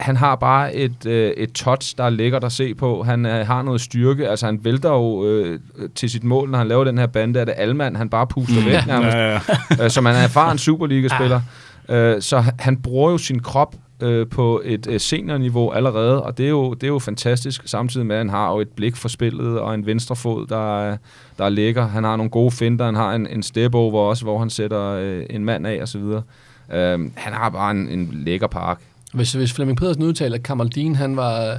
han har bare et, øh, et touch, der er lækkert at se på. Han øh, har noget styrke. Altså han vælter jo øh, til sit mål, når han laver den her bande, er det Almand, han bare puster væk nærmest Ja, ja. øh, som han er erfaren Superliga-spiller. Øh, så han- bruger jo sin krop øh, på et øh, seniorniveau allerede, og det er, jo, det er jo fantastisk, samtidig med, at han har jo et blik for spillet og en venstre fod, der, der ligger. Han har nogle gode finter, han har en, en step-over også, hvor han sætter øh, en mand af osv. så. Øh, han har bare en, en lækker park. Hvis, hvis Flemming Pedersen udtaler, at Kamaldin, han var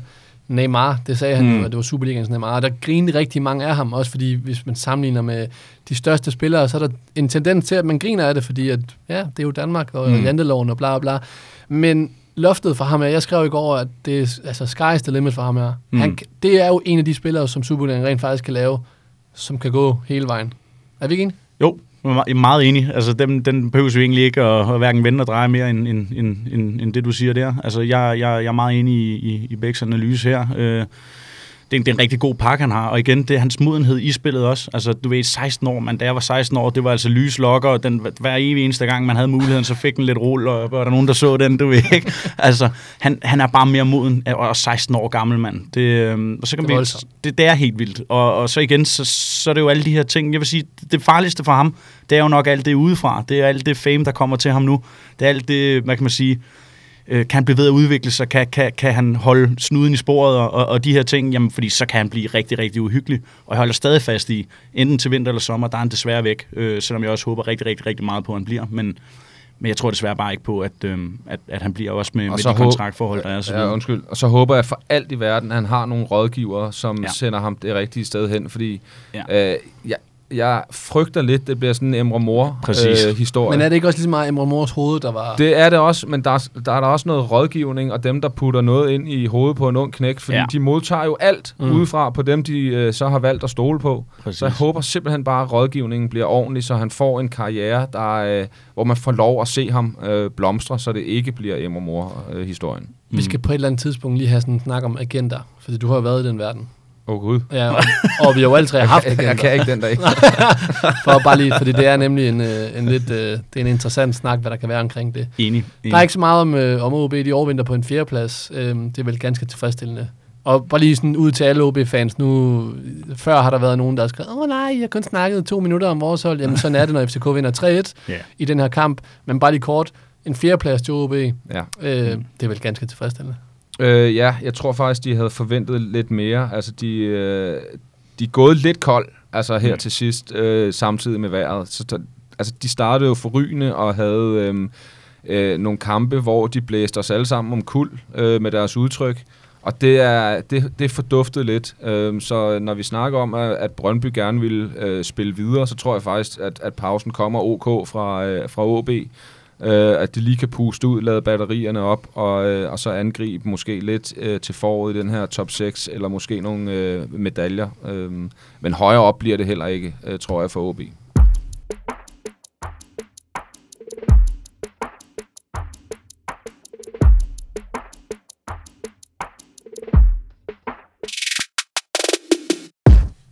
Neymar, det sagde han Mm. jo, at det var Superligans Neymar, og der grinede rigtig mange af ham, også fordi hvis man sammenligner med de største spillere, så er der en tendens til, at man griner af det, fordi at, ja, det er jo Danmark, og Mm. janteloven og bla bla. Men loftet for ham er, jeg skrev i går, at det er altså sky's the limit for ham. Mm. Mm. Han, det er jo en af de spillere, som Superligaen rent faktisk kan lave, som kan gå hele vejen. Er vi ikke enige? Jo, jeg er meget enig. Altså, den, den behøver vi egentlig ikke at, at hverken vende og dreje mere, end, end, end, end, end det, du siger der. Altså, jeg, jeg, jeg er meget enig i, i, i Bæks analyse her. Øh, det, er, det er en rigtig god pakke, han har. Og igen, det er hans modenhed i spillet også. Altså, du ved, 16 år, man, da jeg var 16 år, det var altså lyslokker, og den, hver evig eneste gang, man havde muligheden, så fik den lidt rull, og var der nogen, der så den, du ved ikke. [laughs] Altså, han, han er bare mere moden, og 16 år gammel mand. Det, øh, og så kan Det vi, det, det er helt vildt. Og, og så igen, så, så er det jo alle de her ting. Jeg vil sige, det farligste for ham, det er jo nok alt det udefra. Det er alt det fame, der kommer til ham nu. Det er alt det, hvad kan man sige, øh, kan han blive ved at udvikle sig? Kan, kan, kan han holde snuden i sporet og, og, og de her ting? Jamen, fordi så kan han blive rigtig, rigtig uhyggelig. Og jeg holder stadig fast i, enten til vinter eller sommer, der er han desværre væk. Øh, selvom jeg også håber rigtig, rigtig, rigtig meget på, at han bliver. Men, men jeg tror desværre bare ikke på, at, øh, at, at han bliver også med, Og med de kontraktforhold, der er. og Så Ja, undskyld. Og så håber jeg for alt i verden, at han har nogle rådgivere, som Ja. sender ham det rigtige sted hen, fordi ja. øh, jeg, jeg frygter lidt, det bliver sådan en Emre Mor Præcis. øh, historie. Men er det ikke også ligesom meget Emre Mors hoved, der var... Det er det også, men der, er- der er der også noget rådgivning, og dem, der putter noget ind i hovedet på en ung knæk, fordi Ja. de modtager jo alt Mm. mm. udefra på dem, de øh, så har valgt at stole på. Præcis. Så jeg håber simpelthen bare, at rådgivningen bliver ordentlig, så han får en karriere, der, øh, hvor man får lov at se ham øh, blomstre, så det ikke bliver Emre Mor-historien. Vi skal på et eller andet tidspunkt lige have sådan en snak om agenter, fordi du har været i den verden. Åh oh, gud. Ja, og, og vi har jo alle tre haft Jeg, agenter. jeg kan ikke den dag. [laughs] For bare lige, fordi det er nemlig en, øh, en lidt, øh, det er en interessant snak, hvad der kan være omkring det. Enig. Der er ikke så meget om, øh, om OB, de overvinder på en fjerdeplads. Øhm, det er vel ganske tilfredsstillende. Og bare lige sådan ud til alle OB-fans nu. Før har der været nogen, der har skrevet, åh nej, jeg har kun snakket to minutter om vores hold. Jamen sådan er det, når FCK [laughs] vinder 3-1 Ja. i den her kamp. Men bare lige kort, en fjerdeplads til OB, øh, Ja. det er vel ganske tilfredsstillende. Øh, ja, jeg tror faktisk, de havde forventet lidt mere. Altså, de, øh, de er gået lidt kold altså her Mm. til sidst, øh, samtidig med vejret. Så, der- altså, de startede jo forrygende og havde øh, øh, nogle kampe, hvor de blæste os alle sammen om kul øh, med deres udtryk. Og det er, det, det er forduftet lidt. Øh, så når vi snakker om, at, at Brøndby gerne vil øh, spille videre, så tror jeg faktisk, at, at pausen kommer OK fra, øh, fra OB. Øh, at de lige kan puste ud, lade batterierne op, og, øh, og så angribe måske lidt øh, til foråret i den her top 6, eller måske nogle øh, medaljer. Øh, men højere op bliver det heller ikke, øh, tror jeg, for OB.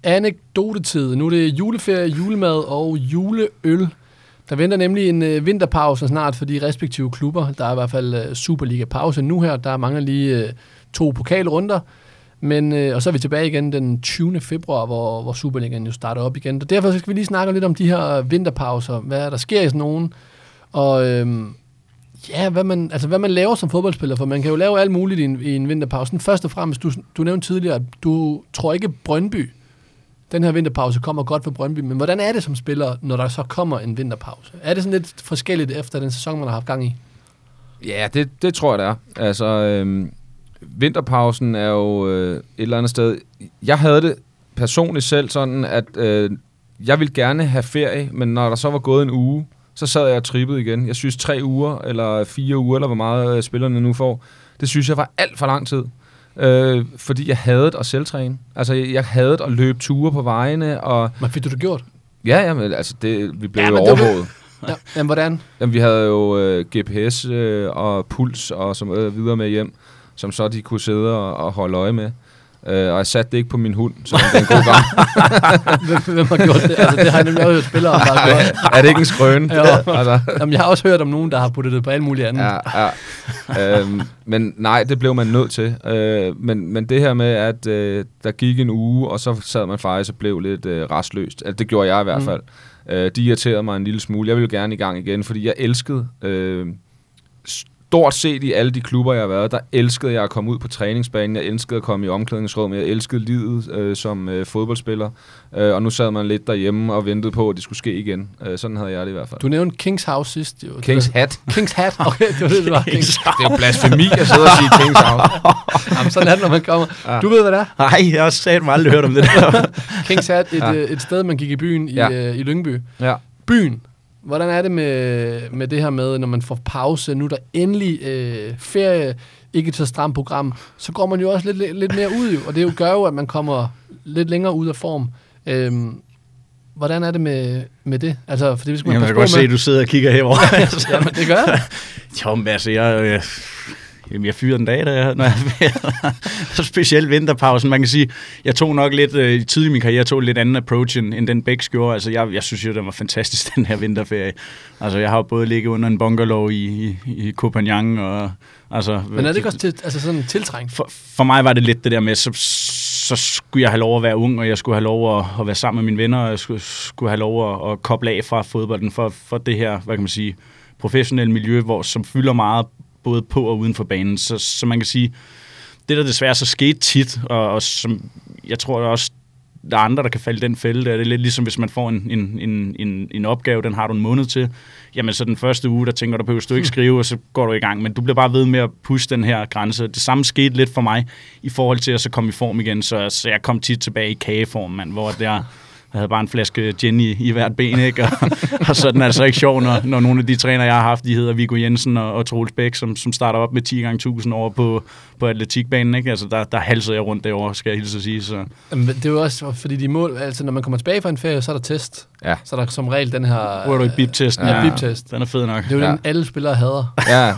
Anekdotetid. Nu er det juleferie, julemad og juleøl. Der venter nemlig en øh, vinterpause snart for de respektive klubber. Der er i hvert fald øh, Superliga-pause nu her. Der mangler lige øh, to pokalrunder. Men, øh, og så er vi tilbage igen den 20. februar, hvor, hvor Superligaen jo starter op igen. Og derfor så skal vi lige snakke lidt om de her vinterpauser. Hvad der sker i sådan nogen. Og øh, ja, hvad man, altså, hvad man laver som fodboldspiller. For man kan jo lave alt muligt i en, i en vinterpause. Først og fremmest, du, du nævnte tidligere, at du tror ikke Brøndby den her vinterpause kommer godt for Brøndby, men hvordan er det som spiller, når der så kommer en vinterpause? Er det sådan lidt forskelligt efter den sæson, man har haft gang i? Ja, det, det tror jeg, det er. Altså, øhm, vinterpausen er jo øh, et eller andet sted... Jeg havde det personligt selv sådan, at øh, jeg ville gerne have ferie, men når der så var gået en uge, så sad jeg og trippede igen. Jeg synes tre uger, eller fire uger, eller hvor meget øh, spillerne nu får, det synes jeg var alt for lang tid. Øh, fordi jeg havde at selvtræne. Altså, jeg, jeg havde at løbe ture på vejene, og Hvad fik du det gjort? ja, jamen, altså, det, vi blev Ja, ja, men jo overvåget. Ja, jamen, hvordan? Jamen, vi havde jo øh, GPS øh, og puls og som øh, videre med hjem, som så de kunne sidde og, og holde øje med. Øh, og jeg satte det ikke på min hund, så det er en god gang. [laughs] Hvem, hvem har gjort det? Altså, det har jeg nemlig også hørt spillere, gjort. er det ikke en skrøne? Jo. altså, Jamen, jeg har også hørt om nogen, der har puttet det på alt muligt andet. ja, ja. øhm, men nej, det blev man nødt til. Øh, men, men det her med, at øh, der gik en uge, og så sad man faktisk og blev lidt øh, restløst. Altså, det gjorde jeg i hvert Mm. fald. Øh, de irriterede mig en lille smule. Jeg ville gerne i gang igen, fordi jeg elskede... Øh, stort set i alle de klubber, jeg har været, der elskede jeg at komme ud på træningsbanen, jeg elskede at komme i omklædningsrummet, jeg elskede livet øh, som øh, fodboldspiller, øh, og nu sad man lidt derhjemme og ventede på, at det skulle ske igen. Øh, sådan havde jeg det i hvert fald. Du nævnte Kings House sidst. Jo. Kings Hat. Kings Hat. [laughs] Okay, det var det, det var. Kings. [laughs] Det er jo blasfemi at sidde og sige Kings House. [laughs] Jamen, sådan er det, når man kommer. Du ved, hvad det er? Nej, jeg har sagt mig aldrig hørt om det der. Kings Hat, et, Ja. øh, et sted, man gik i byen i, Ja. øh, i Lyngby. Ja. byen. Hvordan er det med, med det her med, når man får pause, nu er der endelig øh, ferie, ikke et så stramt program, så går man jo også lidt, lidt mere ud, jo, og det jo gør jo, at man kommer lidt længere ud af form. Øhm, hvordan er det med, med det? Altså, for det skal man Jamen, jeg kan godt se, med. at du sidder og kigger herover. [laughs] Jamen, det gør jeg. [laughs] jo, men altså, jeg, jeg, Jamen, jeg fyrer den dag, der jeg, når jeg så [laughs] specielt vinterpausen. Man kan sige, jeg tog nok lidt, øh, tidlig i min karriere, tog lidt anden approach, end, end den Bæks gjorde. Altså, jeg, jeg synes jo, det var fantastisk, [laughs] den her vinterferie. Altså, jeg har jo både ligget under en bungalow i, i, i Copenhagen, og altså... Men er det ikke også til, altså sådan tiltrængt? For, for mig var det lidt det der med, så, så skulle jeg have lov at være ung, og jeg skulle have lov at, at være sammen med mine venner, og jeg skulle, skulle have lov at, at koble af fra fodbolden for, for det her, hvad kan man sige, professionelle miljø, hvor, som fylder meget både på og uden for banen. Så, så man kan sige, det der desværre så skete tit, og, og som jeg tror også, der er andre, der kan falde i den fælde. Det er lidt ligesom, hvis man får en, en, en, en, en opgave, den har du en måned til. Jamen, så den første uge, der tænker du på, at du ikke [laughs] skrive, og så går du i gang. Men du bliver bare ved med at pushe den her grænse. Det samme skete lidt for mig, i forhold til at så komme i form igen. Så, så jeg kom tit tilbage i kageform, man, hvor der jeg havde bare en flaske gin i, i hvert ben, ikke? Og, og så er den altså ikke sjov, når, når nogle af de træner, jeg har haft, de hedder Viggo Jensen og, og Troels Bæk, som, som starter op med 10 gange 1000 over på, på atletikbanen, ikke? Altså, der, der halser jeg rundt derovre, skal jeg hilse at sige. Så. Men det er jo også, fordi de mål, altså når man kommer tilbage fra en ferie, så er der test. Ja. Så er der som regel den her... Hvor er du i bip-testen? Ja, bip-test. Den er fed nok. Det er jo Ja. den, alle spillere hader. Ja,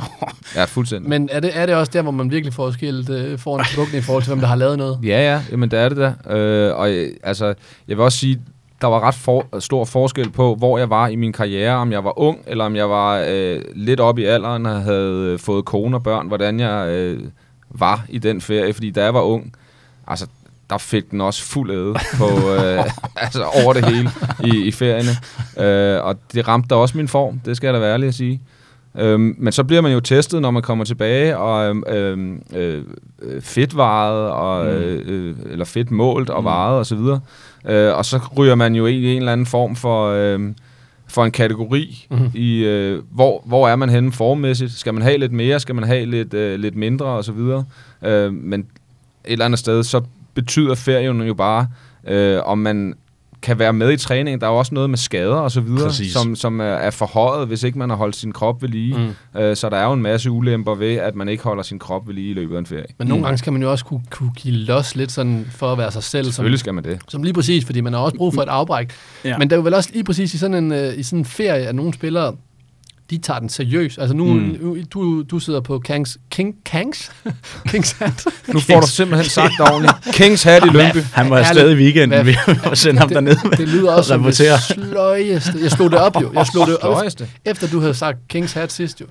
ja fuldstændig. Men er det, er det også der, hvor man virkelig får skilt øh, foran produkten i forhold til, hvem der har lavet noget? Ja, ja, jamen det er det da. Øh, og øh, altså, jeg vil også sige, der var ret for, stor forskel på, hvor jeg var i min karriere, om jeg var ung, eller om jeg var øh, lidt oppe i alderen og havde øh, fået kone og børn, hvordan jeg øh, var i den ferie. Fordi da jeg var ung, altså, der fik den også fuld æde på, øh, [laughs] altså over det hele i, i ferierne. Øh, og det ramte da også min form, det skal jeg da være ærlig at sige. Øhm, men så bliver man jo testet, når man kommer tilbage, og øhm, øh, øh, fedtvaret, og, Mm. øh, øh, eller fedt målt og Mm. varet og så videre. Øh, og så ryger man jo ind i en eller anden form for, øh, for en kategori, Mhm. i øh, hvor, hvor er man henne formmæssigt? Skal man have lidt mere? Skal man have lidt, øh, lidt mindre og så videre? Øh, men et eller andet sted, så betyder ferien jo bare, øh, om man kan være med i træningen. Der er jo også noget med skader og så videre, Præcis. som, som er, forhøjet, hvis ikke man har holdt sin krop ved lige. Mm. Øh, så der er jo en masse ulemper ved, at man ikke holder sin krop ved lige i løbet af en ferie. Men nogle Mm. gange skal man jo også kunne, kunne give los lidt sådan for at være sig selv. Som, Selvfølgelig skal man det. som lige præcis, fordi man har også brug for et afbræk. Ja. Men der er jo vel også lige præcis i sådan en, øh, i sådan en ferie, at nogle spillere, de tager den seriøst. Altså nu, Mm. du, du sidder på Kangs, King, Kangs? [laughs] Kings hat. Nu får du simpelthen sagt det ordentligt. Kings hat i Lyngby. Han var afsted i weekenden, vi var sende ham derned. Det, det lyder også som det sløjeste. Jeg slog det op jo. Jeg slog det op. Sløjeste. Efter du havde sagt Kings hat sidst jo,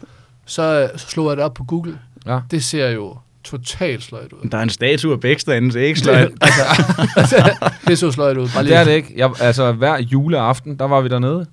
så, så slog jeg det op på Google. Ja. Det ser jo totalt sløjt ud. Der er en statue af Bæks derinde, så ikke sløjt. [laughs] [laughs] altså, det så sløjt ud. Bare Det er det ikke. Jeg, altså, hver juleaften, der var vi dernede.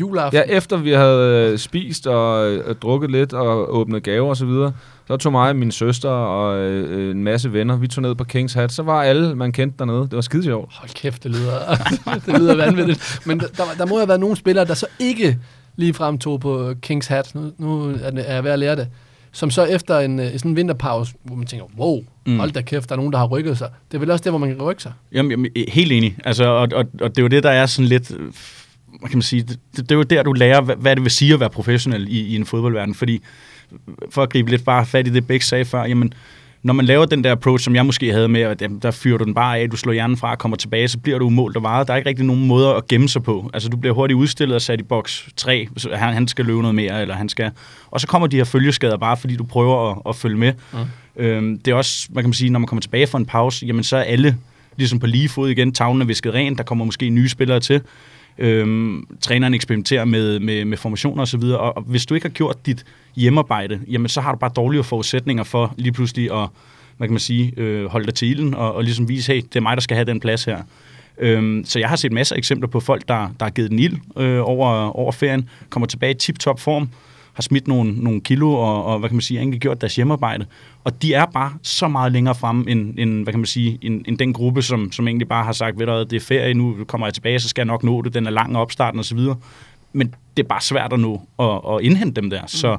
Juleaften. Ja, efter vi havde øh, spist og øh, drukket lidt og åbnet gaver og så videre, så tog mig min søster og øh, en masse venner, vi tog ned på Kings Hat. Så var alle, man kendte dernede. Det var skide sjovt. Hold kæft, det lyder, [laughs] det lyder vanvittigt. Men der, der, der må have været nogle spillere, der så ikke ligefrem tog på Kings Hat. Nu, nu er det- er jeg ved at lære det. Som så efter en, øh, sådan en vinterpause, hvor man tænker, wow, Mm. hold da kæft, der er nogen, der har rykket sig. Det er vel også der, hvor man kan rykke sig. Jamen, jamen, helt enig. Altså, og, og, og det er jo det, der er sådan lidt... Hvad kan man sige? Det, det er jo der, du lærer, hvad, hvad det vil sige at være professionel i, i en fodboldverden. Fordi, for at gribe lidt bare fat i det, Bæk sagde før, jamen, når man laver den der approach, som jeg måske havde med, at jamen, der fyrer du den bare af, du slår hjernen fra og kommer tilbage, så bliver du umålt og varet. Der er ikke rigtig nogen måder at gemme sig på. Altså, du bliver hurtigt udstillet og sat i boks 3, så han, han skal løbe noget mere, eller han skal... Og så kommer de her følgeskader bare, fordi du prøver at, at følge med. Mm. Øhm, det er også, hvad kan man sige, når man kommer tilbage fra en pause, jamen så er alle ligesom på lige fod igen, tavlen er visket rent, der kommer måske nye spillere til. Øhm, træneren eksperimenterer med, med, med formationer osv., og, og, og hvis du ikke har gjort dit hjemmearbejde, jamen så har du bare dårligere forudsætninger for lige pludselig at, hvad kan man sige, øh, holde dig til ilden, og, og ligesom vise, hey, det er mig, der skal have den plads her. Øhm, så jeg har set masser af eksempler på folk, der, der har givet den ild øh, over, over ferien, kommer tilbage i tip-top form, har smidt nogle, nogle kilo, og, og hvad kan man sige, egentlig gjort deres hjemmearbejde. Og de er bare så meget længere frem end, end hvad kan man sige, end, end den gruppe, som, som egentlig bare har sagt, ved du, det er ferie, nu kommer jeg tilbage, så skal jeg nok nå det, den er lang opstarten osv. Men det er bare svært at nå at, at indhente dem der. Mm. Så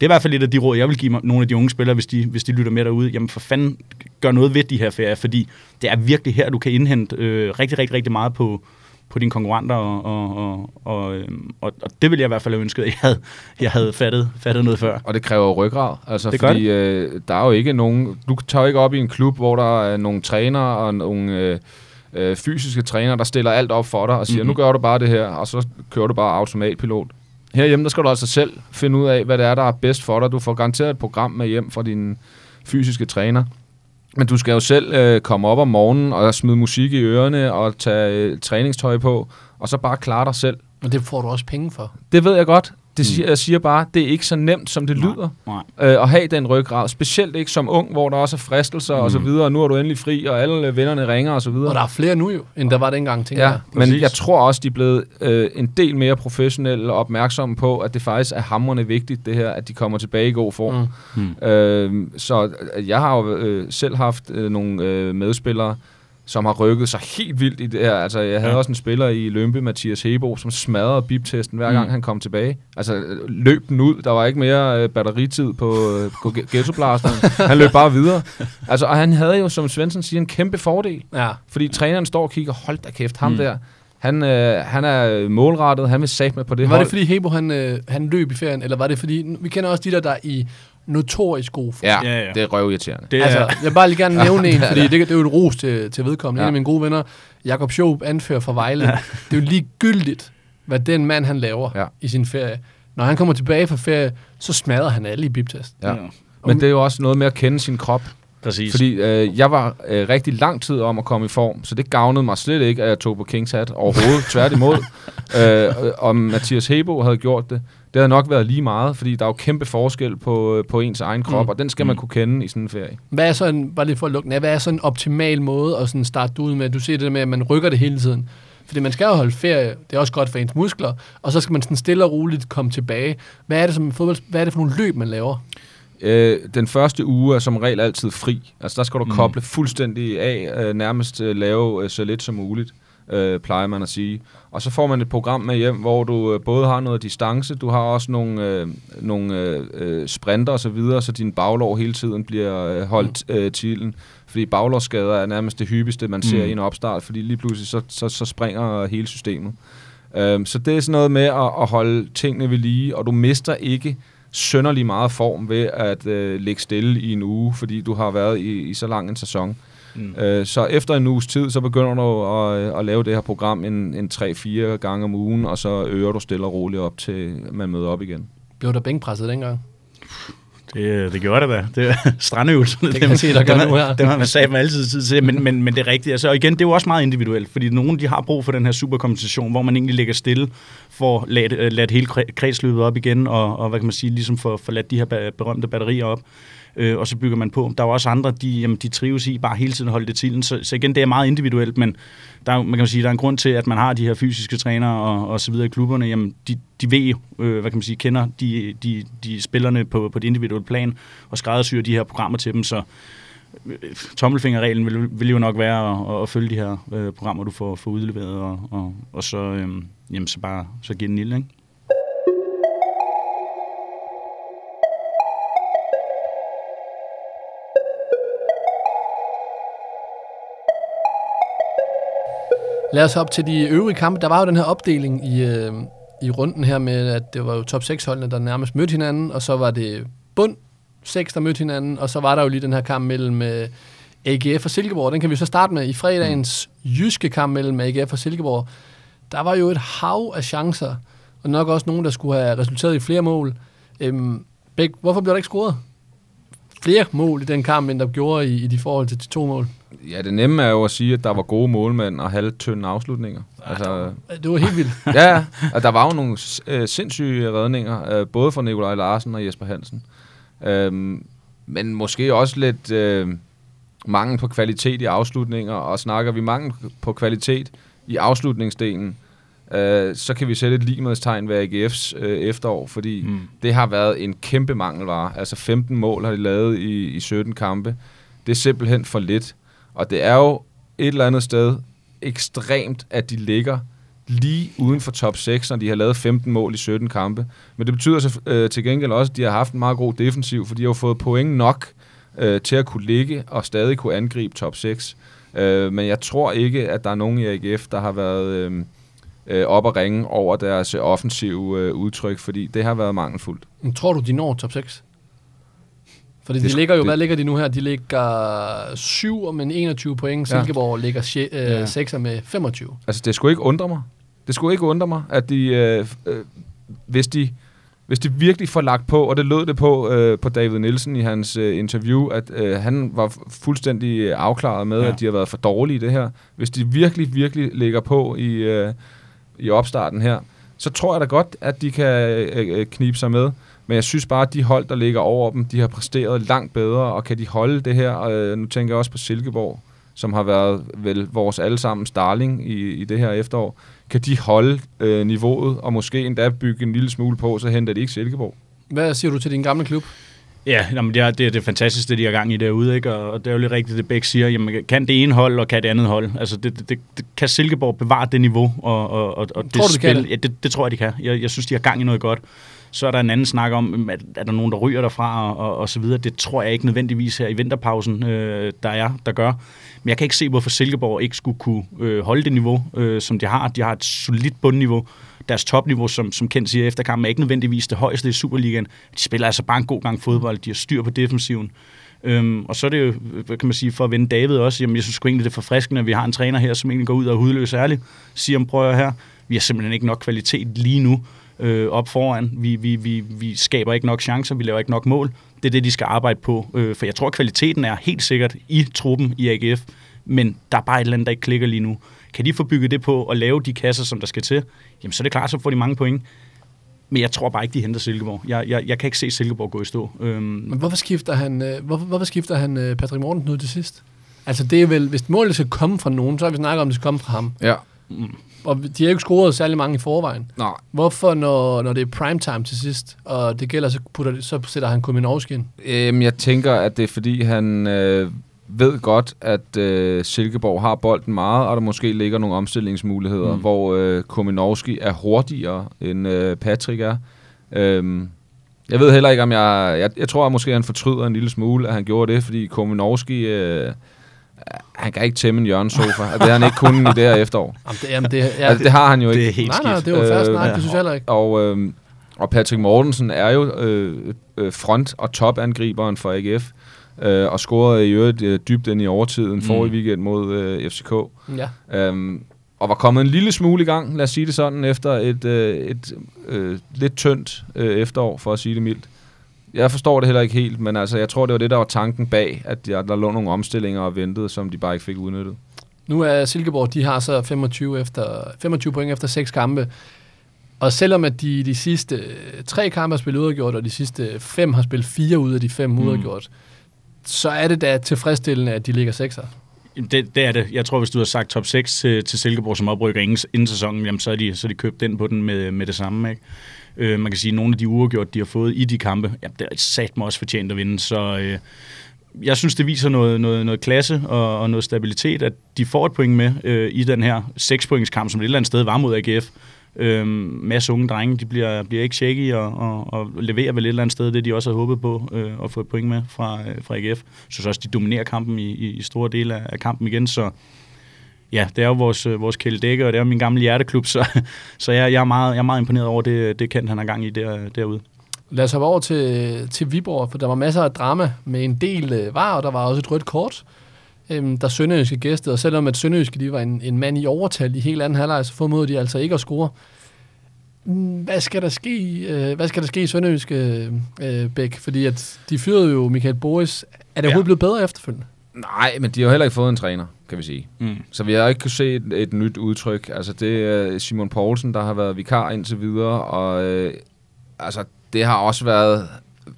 det er i hvert fald et af de råd, jeg vil give nogle af de unge spillere, hvis de, hvis de lytter med derude. Jamen for fanden, gør noget ved de her ferier, fordi det er virkelig her, du kan indhente øh, rigtig, rigtig, rigtig meget på, på dine konkurrenter, og, og, og, og, øhm, og, og det ville jeg i hvert fald have ønsket, at jeg havde, jeg havde fattet, fattet noget før. Og det kræver ryggrad. Altså, Det fordi øh, der er jo ikke nogen... Du tager jo ikke op i en klub, hvor der er nogle trænere og nogle øh, øh, fysiske trænere, der stiller alt op for dig og siger, Mhm. mm-hmm. nu gør du bare det her, og så kører du bare automatpilot. Herhjemme, der skal du altså selv finde ud af, hvad det er, der er bedst for dig. Du får garanteret et program med hjem fra din fysiske træner. Men du skal jo selv øh, komme op om morgenen og smide musik i ørerne og tage øh, træningstøj på, og så bare klare dig selv. Men det får du også penge for. Det ved jeg godt. Det siger, jeg siger bare, det er ikke så nemt, som det Nej, lyder Nej. øh, at have den ryggrad. Specielt ikke som ung, hvor der også er fristelser mm. og så videre. Nu er du endelig fri, og alle vennerne ringer og så videre. Og der er flere nu jo, end der var dengang, tænker Ja, jeg. men Præcis. jeg tror også, de er blevet øh, en del mere professionelle og opmærksomme på, at det faktisk er hamrende vigtigt, det her, at de kommer tilbage i god form. Mm. Mm. Øh, så jeg har jo øh, selv haft øh, nogle øh, medspillere, som har rykket sig helt vildt i det her. Altså, jeg havde ja. Også en spiller i Lømpe, Mathias Hebo, som smadrede biptesten hver Mm. gang han kom tilbage. Altså, løb den ud. Der var ikke mere øh, batteritid på, øh, på ghettoblasteren. han løb bare videre. Altså, og han havde jo, som Svensson siger, en kæmpe fordel. Ja. Fordi træneren står og kigger, hold da kæft, ham Mm. der. Han, øh, han er målrettet, han vil sat med på det Var hold. det fordi Hebo han, øh, han løb i ferien, eller var det fordi, vi kender også de der, der er i notorisk god form. Ja, Ja, ja. det er røvirriterende. Det er, Altså, jeg vil bare lige gerne nævne en, [laughs] Ja, fordi ja. det, det er jo et ros til, til vedkommende. Ja. Ja. En af mine gode venner, Jakob Schob, anfører fra Vejle. Det er jo ligegyldigt, hvad den mand han laver Ja. i sin ferie. Når han kommer tilbage fra ferie, så smadrer han alle i biptest. Ja. Men det er jo også noget med at kende sin krop. Præcis. Fordi øh, jeg var øh, rigtig lang tid om at komme i form, så det gavnede mig slet ikke, at jeg tog på Kings hat overhovedet. [laughs] Tværtimod. øh, om Mathias Hebo havde gjort det, det havde nok været lige meget, fordi der er jo kæmpe forskel på, på ens egen krop, Mm. og den skal man Mm. kunne kende i sådan en ferie. Hvad er så en, bare lige for at lukke af, hvad er så en optimal måde at sådan starte ud med? Du siger det med, at man rykker det hele tiden. Fordi man skal jo holde ferie, det er også godt for ens muskler, og så skal man sådan stille og roligt komme tilbage. Hvad er det, som fodbold, hvad er det for nogle løb, man laver? Øh, den første uge er som regel altid fri. Altså der skal du Mm. mm. koble fuldstændig af, øh, nærmest øh, lave øh, så lidt som muligt, øh, plejer man at sige. Og så får man et program med hjem, hvor du øh, både har noget distance, du har også nogle, øh, nogle øh, øh, sprinter og så videre, så din baglår hele tiden bliver øh, holdt øh, til ilden. Fordi baglårsskader er nærmest det hyppigste, man ser Mm. i en opstart, fordi lige pludselig så, så, så springer hele systemet. Øhm, så det er sådan noget med at, at holde tingene ved lige, og du mister ikke sønderlig meget form ved at øh, ligge stille i en uge, fordi du har været i, i så lang en sæson. Mm. Øh, så efter en uges tid, så begynder du at, at lave det her program en, en 3-4 gange om ugen, og så øger du stille og roligt op til, man møder op igen. Blev der bænkpresset dengang? Det, det gjorde det da. Det er strandøvelserne. Det kan jeg se, der gør dem, nu her. Dem har man sagt med altid tid til. Men, men, men det er rigtigt. Altså, og igen, det er jo også meget individuelt. Fordi nogle de har brug for den her superkompensation, hvor man egentlig ligger stille for at lade, øh, lade hele kre- kredsløbet op igen, og, og hvad kan man sige, ligesom for, for lade de her berømte batterier op. Øh, og så bygger man på. Der er jo også andre, de, jamen, de trives i bare hele tiden at holde det til. Så, så igen, det er meget individuelt, men der er, man kan sige, der er en grund til, at man har de her fysiske trænere og, og så videre i klubberne. Jamen, de, de ved, øh, hvad kan man sige, kender de, de, de spillerne på, på det individuelle plan og skræddersyrer de her programmer til dem, så øh, tommelfingerreglen vil, vil jo nok være at, at følge de her øh, programmer, du får, får udleveret, og, og, og så, øh, jamen, så bare så give den ild, ikke? Lad os op til de øvrige kampe. Der var jo den her opdeling i, øh, i runden her med, at det var jo top 6 holdene, der nærmest mødte hinanden, og så var det bund 6, der mødte hinanden, og så var der jo lige den her kamp mellem øh, AGF og Silkeborg. Den kan vi så starte med i fredagens jyske kamp mellem AGF og Silkeborg. Der var jo et hav af chancer, og nok også nogen, der skulle have resulteret i flere mål. Øhm, Bæk, hvorfor blev der ikke scoret flere mål i den kamp, end der gjorde i, i de forhold til de to mål? Ja, det nemme er jo at sige, at der var gode målmænd og halvtynde afslutninger. Altså, Det var helt vildt. [laughs] ja, ja, og der var jo nogle øh, sindssyge redninger, øh, både fra Nikolaj Larsen og Jesper Hansen. Øhm, men måske også lidt øh, mangel på kvalitet i afslutninger, og snakker vi mangel på kvalitet i afslutningsdelen, øh, så kan vi sætte et ligemedstegn ved AGF's øh, efterår, fordi mm. det har været en kæmpe mangelvare. Altså 15 mål har de lavet i, i 17 kampe. Det er simpelthen for lidt. Og det er jo et eller andet sted ekstremt, at de ligger lige uden for top 6, når de har lavet 15 mål i 17 kampe. Men det betyder så, øh, til gengæld også, at de har haft en meget god defensiv, for de har jo fået point nok øh, til at kunne ligge og stadig kunne angribe top 6. Øh, men jeg tror ikke, at der er nogen i AGF, der har været øh, øh, op at ringe over deres offensive øh, udtryk, fordi det har været mangelfuldt. Men tror du, de når top 6? Fordi Det de ligger jo, det- hvad ligger de nu her? De ligger 7 med 21 point. Ja. Silkeborg ligger øh, Ja. 6 med 25. Altså, det skulle ikke undre mig. Det skulle ikke undre mig, at de øh, øh, hvis de, hvis de virkelig får lagt på, og det lød det på øh, på David Nielsen i hans øh, interview, at øh, han var fuldstændig afklaret med, ja. at de har været for dårlige i det her. Hvis de virkelig, virkelig lægger på i, øh, i opstarten her, så tror jeg da godt, at de kan øh, øh, knibe sig med. Men jeg synes bare, at de hold, der ligger over dem, de har præsteret langt bedre, og kan de holde det her? Øh, nu tænker jeg også på Silkeborg, som har været vel vores allesammens darling i, i det her efterår. Kan de holde øh, niveauet, og måske endda bygge en lille smule på, så henter de ikke Silkeborg? Hvad siger du til din gamle klub? Ja, jamen det, er, det er det fantastiske, det de har gang i derude, ikke? og det er jo lidt rigtigt, det Bæk siger, jamen kan det ene hold, og kan det andet hold? Altså det, det, det, det kan Silkeborg bevare det niveau, og, og, og, og det Tror du, de kan spil, det? ja, det, det tror jeg, de kan. Jeg, jeg synes, de har gang i noget godt. Så er der en anden snak om, øhm, at er der nogen, der ryger derfra, og, og, og så videre. Det tror jeg ikke nødvendigvis her i vinterpausen, øh, der er, der gør. Men jeg kan ikke se, hvorfor Silkeborg ikke skulle kunne øh, holde det niveau, øh, som de har. De har et solidt bundniveau. Deres topniveau, som, som Kent siger efter kampen, er ikke nødvendigvis det højeste i Superligaen. De spiller altså bare en god gang fodbold. De har styr på defensiven. Øhm, og så er det jo, hvad kan man sige, for at vende David også, jamen jeg synes sgu egentlig, det er forfriskende, at vi har en træner her, som egentlig går ud og hudløs ærligt, siger, prøv at her, vi har simpelthen ikke nok kvalitet lige nu øh, op foran. Vi, vi, vi, vi skaber ikke nok chancer, vi laver ikke nok mål. Det er det, de skal arbejde på. Øh, for jeg tror, at kvaliteten er helt sikkert i truppen i AGF, men der er bare et eller andet, der ikke klikker lige nu. Kan de få bygget det på og lave de kasser, som der skal til, jamen så er det klart, så får de mange point. Men jeg tror bare ikke, de henter Silkeborg. Jeg, jeg, jeg kan ikke se Silkeborg gå i stå. Øhm, Men hvorfor skifter han, øh, hvorfor, hvorfor skifter han øh, Patrick Mortensen ud til sidst? Altså det er vel, hvis målet skal komme fra nogen, så har vi snakket om, at det skal komme fra ham. Ja. Og de har ikke scoret særlig mange i forvejen. Nej. Hvorfor, når, når det er primetime til sidst, og det gælder, så, putter, det- så sætter han Kuminovski ind? Øhm, jeg tænker, at det er fordi, han øh, ved godt, at øh, Silkeborg har bolden meget, og der måske ligger nogle omstillingsmuligheder, mm. Mm. hvor øh, Kominowski er hurtigere, end øh, Patrick er. Øhm, jeg ved heller ikke, om jeg... Jeg, jeg tror, at måske han fortryder en lille smule, at han gjorde det, fordi Kominowski... Øh, han kan ikke tæmme en hjørnesofa, og det har han ikke kunnet i det her efterår. Jamen, det, jamen, det, ja, Altså, det har han jo ikke. det er helt nej, nej, skidt. det var færre Øh, snak, det synes jeg heller ikke. Og, øh, og Patrick Mortensen er jo øh, øh, front- og topangriberen for AGF, øh, og scorede i øvrigt øh, dybt ind i overtiden mm. forrige weekend mod øh, FCK. Ja. Øhm, og var kommet en lille smule i gang, lad os sige det sådan, efter et, øh, et øh, lidt tyndt øh, efterår, for at sige det mildt. Jeg forstår det heller ikke helt, men altså, jeg tror, det var det, der var tanken bag, at der, der lå nogle omstillinger og ventede, som de bare ikke fik udnyttet. Nu er Silkeborg, de har så 25, efter, 25 point efter seks kampe. Og selvom at de de sidste øh, tre kampe har spillet udadgjort, og de sidste fem har spillet fire ud af de fem mm. udadgjort, så er det da tilfredsstillende, at de ligger sekser. Det, det er det. Jeg tror, hvis du har sagt top 6 til, til Silkeborg som oprykker inden, inden sæsonen, jamen, så, er de, så er de købt den på den med, med det samme. Ikke? Øh, man kan sige, at nogle af de uafgjort, de har fået i de kampe, jamen, det er sat mig også fortjent at vinde. Så øh, jeg synes, det viser noget, noget, noget klasse og, og noget stabilitet, at de får et point med øh, i den her 6-pointskamp, som et eller andet sted var mod AGF. Øh, masse unge drenge, de bliver, bliver ikke shaky og, og, og leverer vel et eller andet sted det, de også havde håbet på øh, at få et point med fra, øh, fra AGF. Jeg synes også, de dominerer kampen i, i, i store dele af, af kampen igen, så ja, det er jo vores, øh, vores Kjeld Dække, og det er jo min gamle hjerteklub, så, [laughs] så jeg, jeg, er meget, jeg er meget imponeret over det, det Kent, han har gang i der, derude. Lad os hoppe over til, til Viborg, for der var masser af drama med en del øh, var, og der var også et rødt kort, øhm, der Sønderjyske gæstede. Og selvom at Sønderjyske de var en, en mand i overtal i helt anden halvleg, så formåede de altså ikke at score. Hvad skal der ske, øh, hvad skal der ske i Sønderjyske øh, Bæk? Fordi at de fyrede jo Michael Boris. Er det Ja. overhovedet blevet bedre efterfølgende? Nej, men de har jo heller ikke fået en træner, kan vi sige. Mm. Så vi har ikke kunnet se et, et nyt udtryk. Altså, det er Simon Poulsen, der har været vikar indtil videre, og øh, altså, det har også været...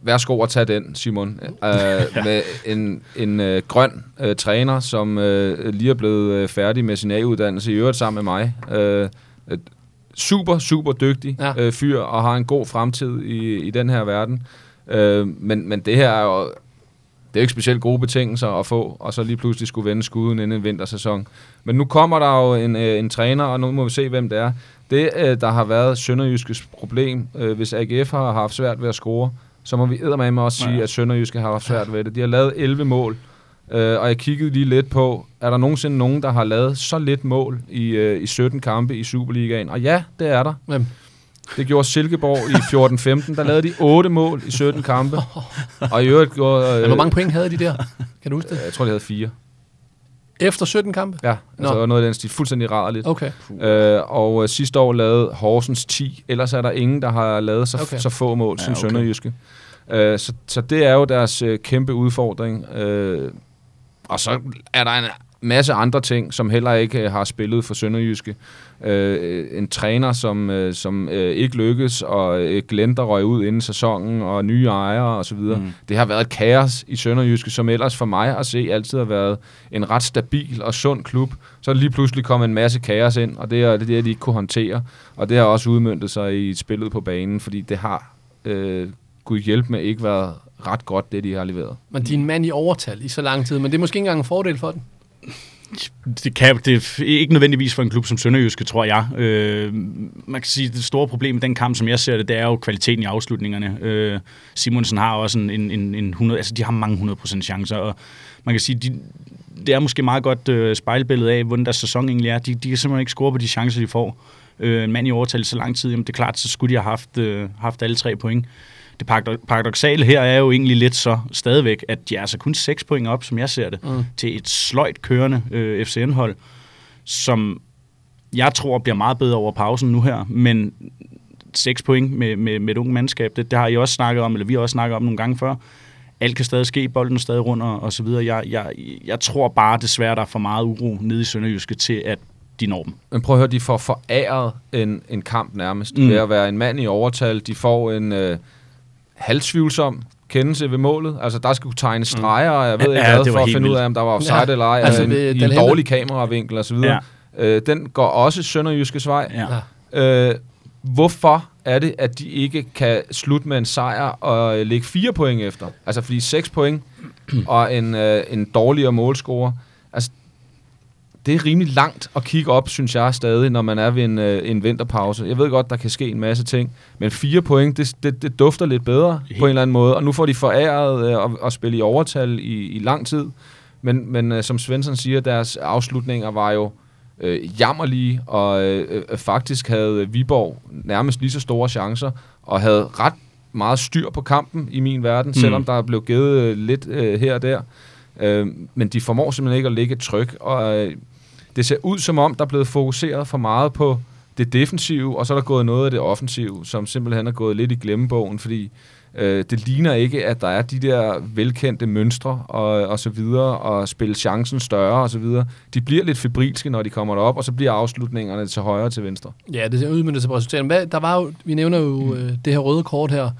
Værsgo at tage den, Simon. Øh, [laughs] med en, en øh, grøn øh, træner, som øh, lige er blevet øh, færdig med sin A-uddannelse, i øvrigt sammen med mig. Øh, øh, super, super dygtig ja. øh, fyr, og har en god fremtid i, i den her verden. Øh, men, men det her er jo... Det er ikke specielt gode betingelser at få, og så lige pludselig skulle vende skuden inden en vintersæson. Men nu kommer der jo en, øh, en træner, og nu må vi se, hvem det er. Det, øh, der har været Sønderjyskes problem, øh, hvis AGF har haft svært ved at score, så må vi eddermame også sige, Ja. at Sønderjyske har haft svært ved det. De har lavet 11 mål, øh, og jeg kiggede lige lidt på, er der nogensinde nogen, der har lavet så lidt mål i, øh, i 17 kampe i Superligaen? Og ja, det er der. Hvem? Det gjorde Silkeborg i 14-15. Der lavede de 8 mål i 17 kampe. Og i øvrigt gjorde... Øh, hvor mange point havde de der? Kan du huske det? Jeg tror, de havde fire. Efter 17 kampe? Ja, altså Nå. noget af den stil. Fuldstændig ræderligt. Okay. Øh, og øh, sidste år lavede Horsens 10. Ellers er der ingen, der har lavet så, Okay. så få mål Ja, som okay. Sønderjyske. Øh, så, så det er jo deres øh, kæmpe udfordring. Øh, og så er der en masse andre ting, som heller ikke øh, har spillet for Sønderjyske. Øh, en træner, som, øh, som øh, ikke lykkes, og øh, Glenn, der røg ud inden sæsonen, og nye ejere osv. Mm. Det har været et kaos i Sønderjyske, som ellers for mig at se altid har været en ret stabil og sund klub. Så er der lige pludselig kommet en masse kaos ind, og det er det, er de ikke kunne håndtere. Og det har også udmyndtet sig i spillet på banen, fordi det har, øh, Gud hjælp med, ikke været ret godt, det de har leveret. Men en mand i overtal i så lang tid, men det er måske ikke engang en fordel for den. Det, kan, det er ikke nødvendigvis for en klub som Sønderjyske, tror jeg. Øh, man kan sige, at det store problem i den kamp, som jeg ser det, det er jo kvaliteten i afslutningerne. Øh, Simonsen har også en, en, en, en 100, altså de har mange 100% chancer, og man kan sige, de, det er måske meget godt øh, spejlbillede af, hvordan deres sæson egentlig er. De, de kan simpelthen ikke score på de chancer, de får. Øh, en mand i overtal så lang tid, jamen det er klart, så skulle de have haft, øh, haft alle tre point. Det parado- paradoxale her er jo egentlig lidt så stadigvæk, at de er altså kun 6 point op, som jeg ser det, Mm. til et sløjt kørende øh, FCN-hold, som jeg tror bliver meget bedre over pausen nu her, men 6 point med, med, med et ungt mandskab, det, det har I også snakket om, eller vi har også snakket om nogle gange før. Alt kan stadig ske, bolden er stadig rundt og, og så videre. Jeg, jeg, jeg tror bare desværre, der er for meget uro nede i Sønderjyske til, at de når dem. Men prøv at høre, de får foræret en, en kamp nærmest. Mm. Ved at være en mand i overtal. De får en øh, halvtvivlsom kendelse ved målet. Altså, der skulle tegne streger, og jeg ved ikke ja, hvad, for at finde ud vildt. af, om der var offside Ja, eller ej, altså altså, en, i en dårlig kameravinkel og så videre. Ja. Øh, den går også Sønderjyskes vej. Ja. Øh, hvorfor er det, at de ikke kan slutte med en sejr og lægge fire point efter? Altså, fordi seks point og en, øh, en dårligere målscorer. Det er rimelig langt at kigge op, synes jeg stadig, når man er ved en, øh, en vinterpause. Jeg ved godt, der kan ske en masse ting, men fire point, det, det, det dufter lidt bedre Helt. på en eller anden måde. Og nu får de foræret øh, at, at spille i overtal i, i lang tid. Men, men øh, som Svensson siger, deres afslutninger var jo øh, jammerlige, og øh, øh, faktisk havde Viborg nærmest lige så store chancer, og havde ret meget styr på kampen i min verden, Mm. mm. selvom der blev givet øh, lidt øh, her og der. Øh, men de formår simpelthen ikke at lægge et tryk, og øh, det ser ud som om, der er blevet fokuseret for meget på det defensive, og så er der gået noget af det offensive, som simpelthen er gået lidt i glemmebogen, fordi øh, det ligner ikke, at der er de der velkendte mønstre og, og så videre, og spille chancen større og så videre. De bliver lidt febrilske, når de kommer derop, og så bliver afslutningerne til højre og til venstre. Ja, det udmyndter sig på resultatet. Hvad, der var jo, vi nævner jo Mm. øh, det her røde kort her,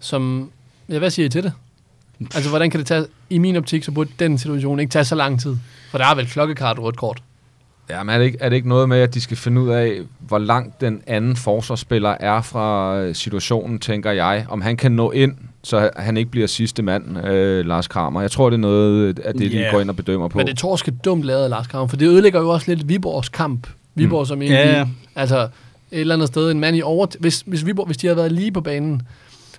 som, ja, hvad siger I til det? Altså, hvordan kan det tage, i min optik, så burde den situation ikke tage så lang tid? For der er vel klokkeklart rødt kort. Ja, men er det, ikke, er det ikke noget med, at de skal finde ud af, hvor langt den anden forsvarsspiller er fra øh, situationen, tænker jeg? Om han kan nå ind, så han ikke bliver sidste mand, øh, Lars Kramer. Jeg tror, det er noget af det, de Ja. går ind og bedømmer på. Men det er torske dumt lavet af Lars Kramer, for det ødelægger jo også lidt Viborgs kamp. Viborg som egentlig, ja. altså et eller andet sted, en mand i over... Hvis, hvis, Viborg, hvis de havde været lige på banen,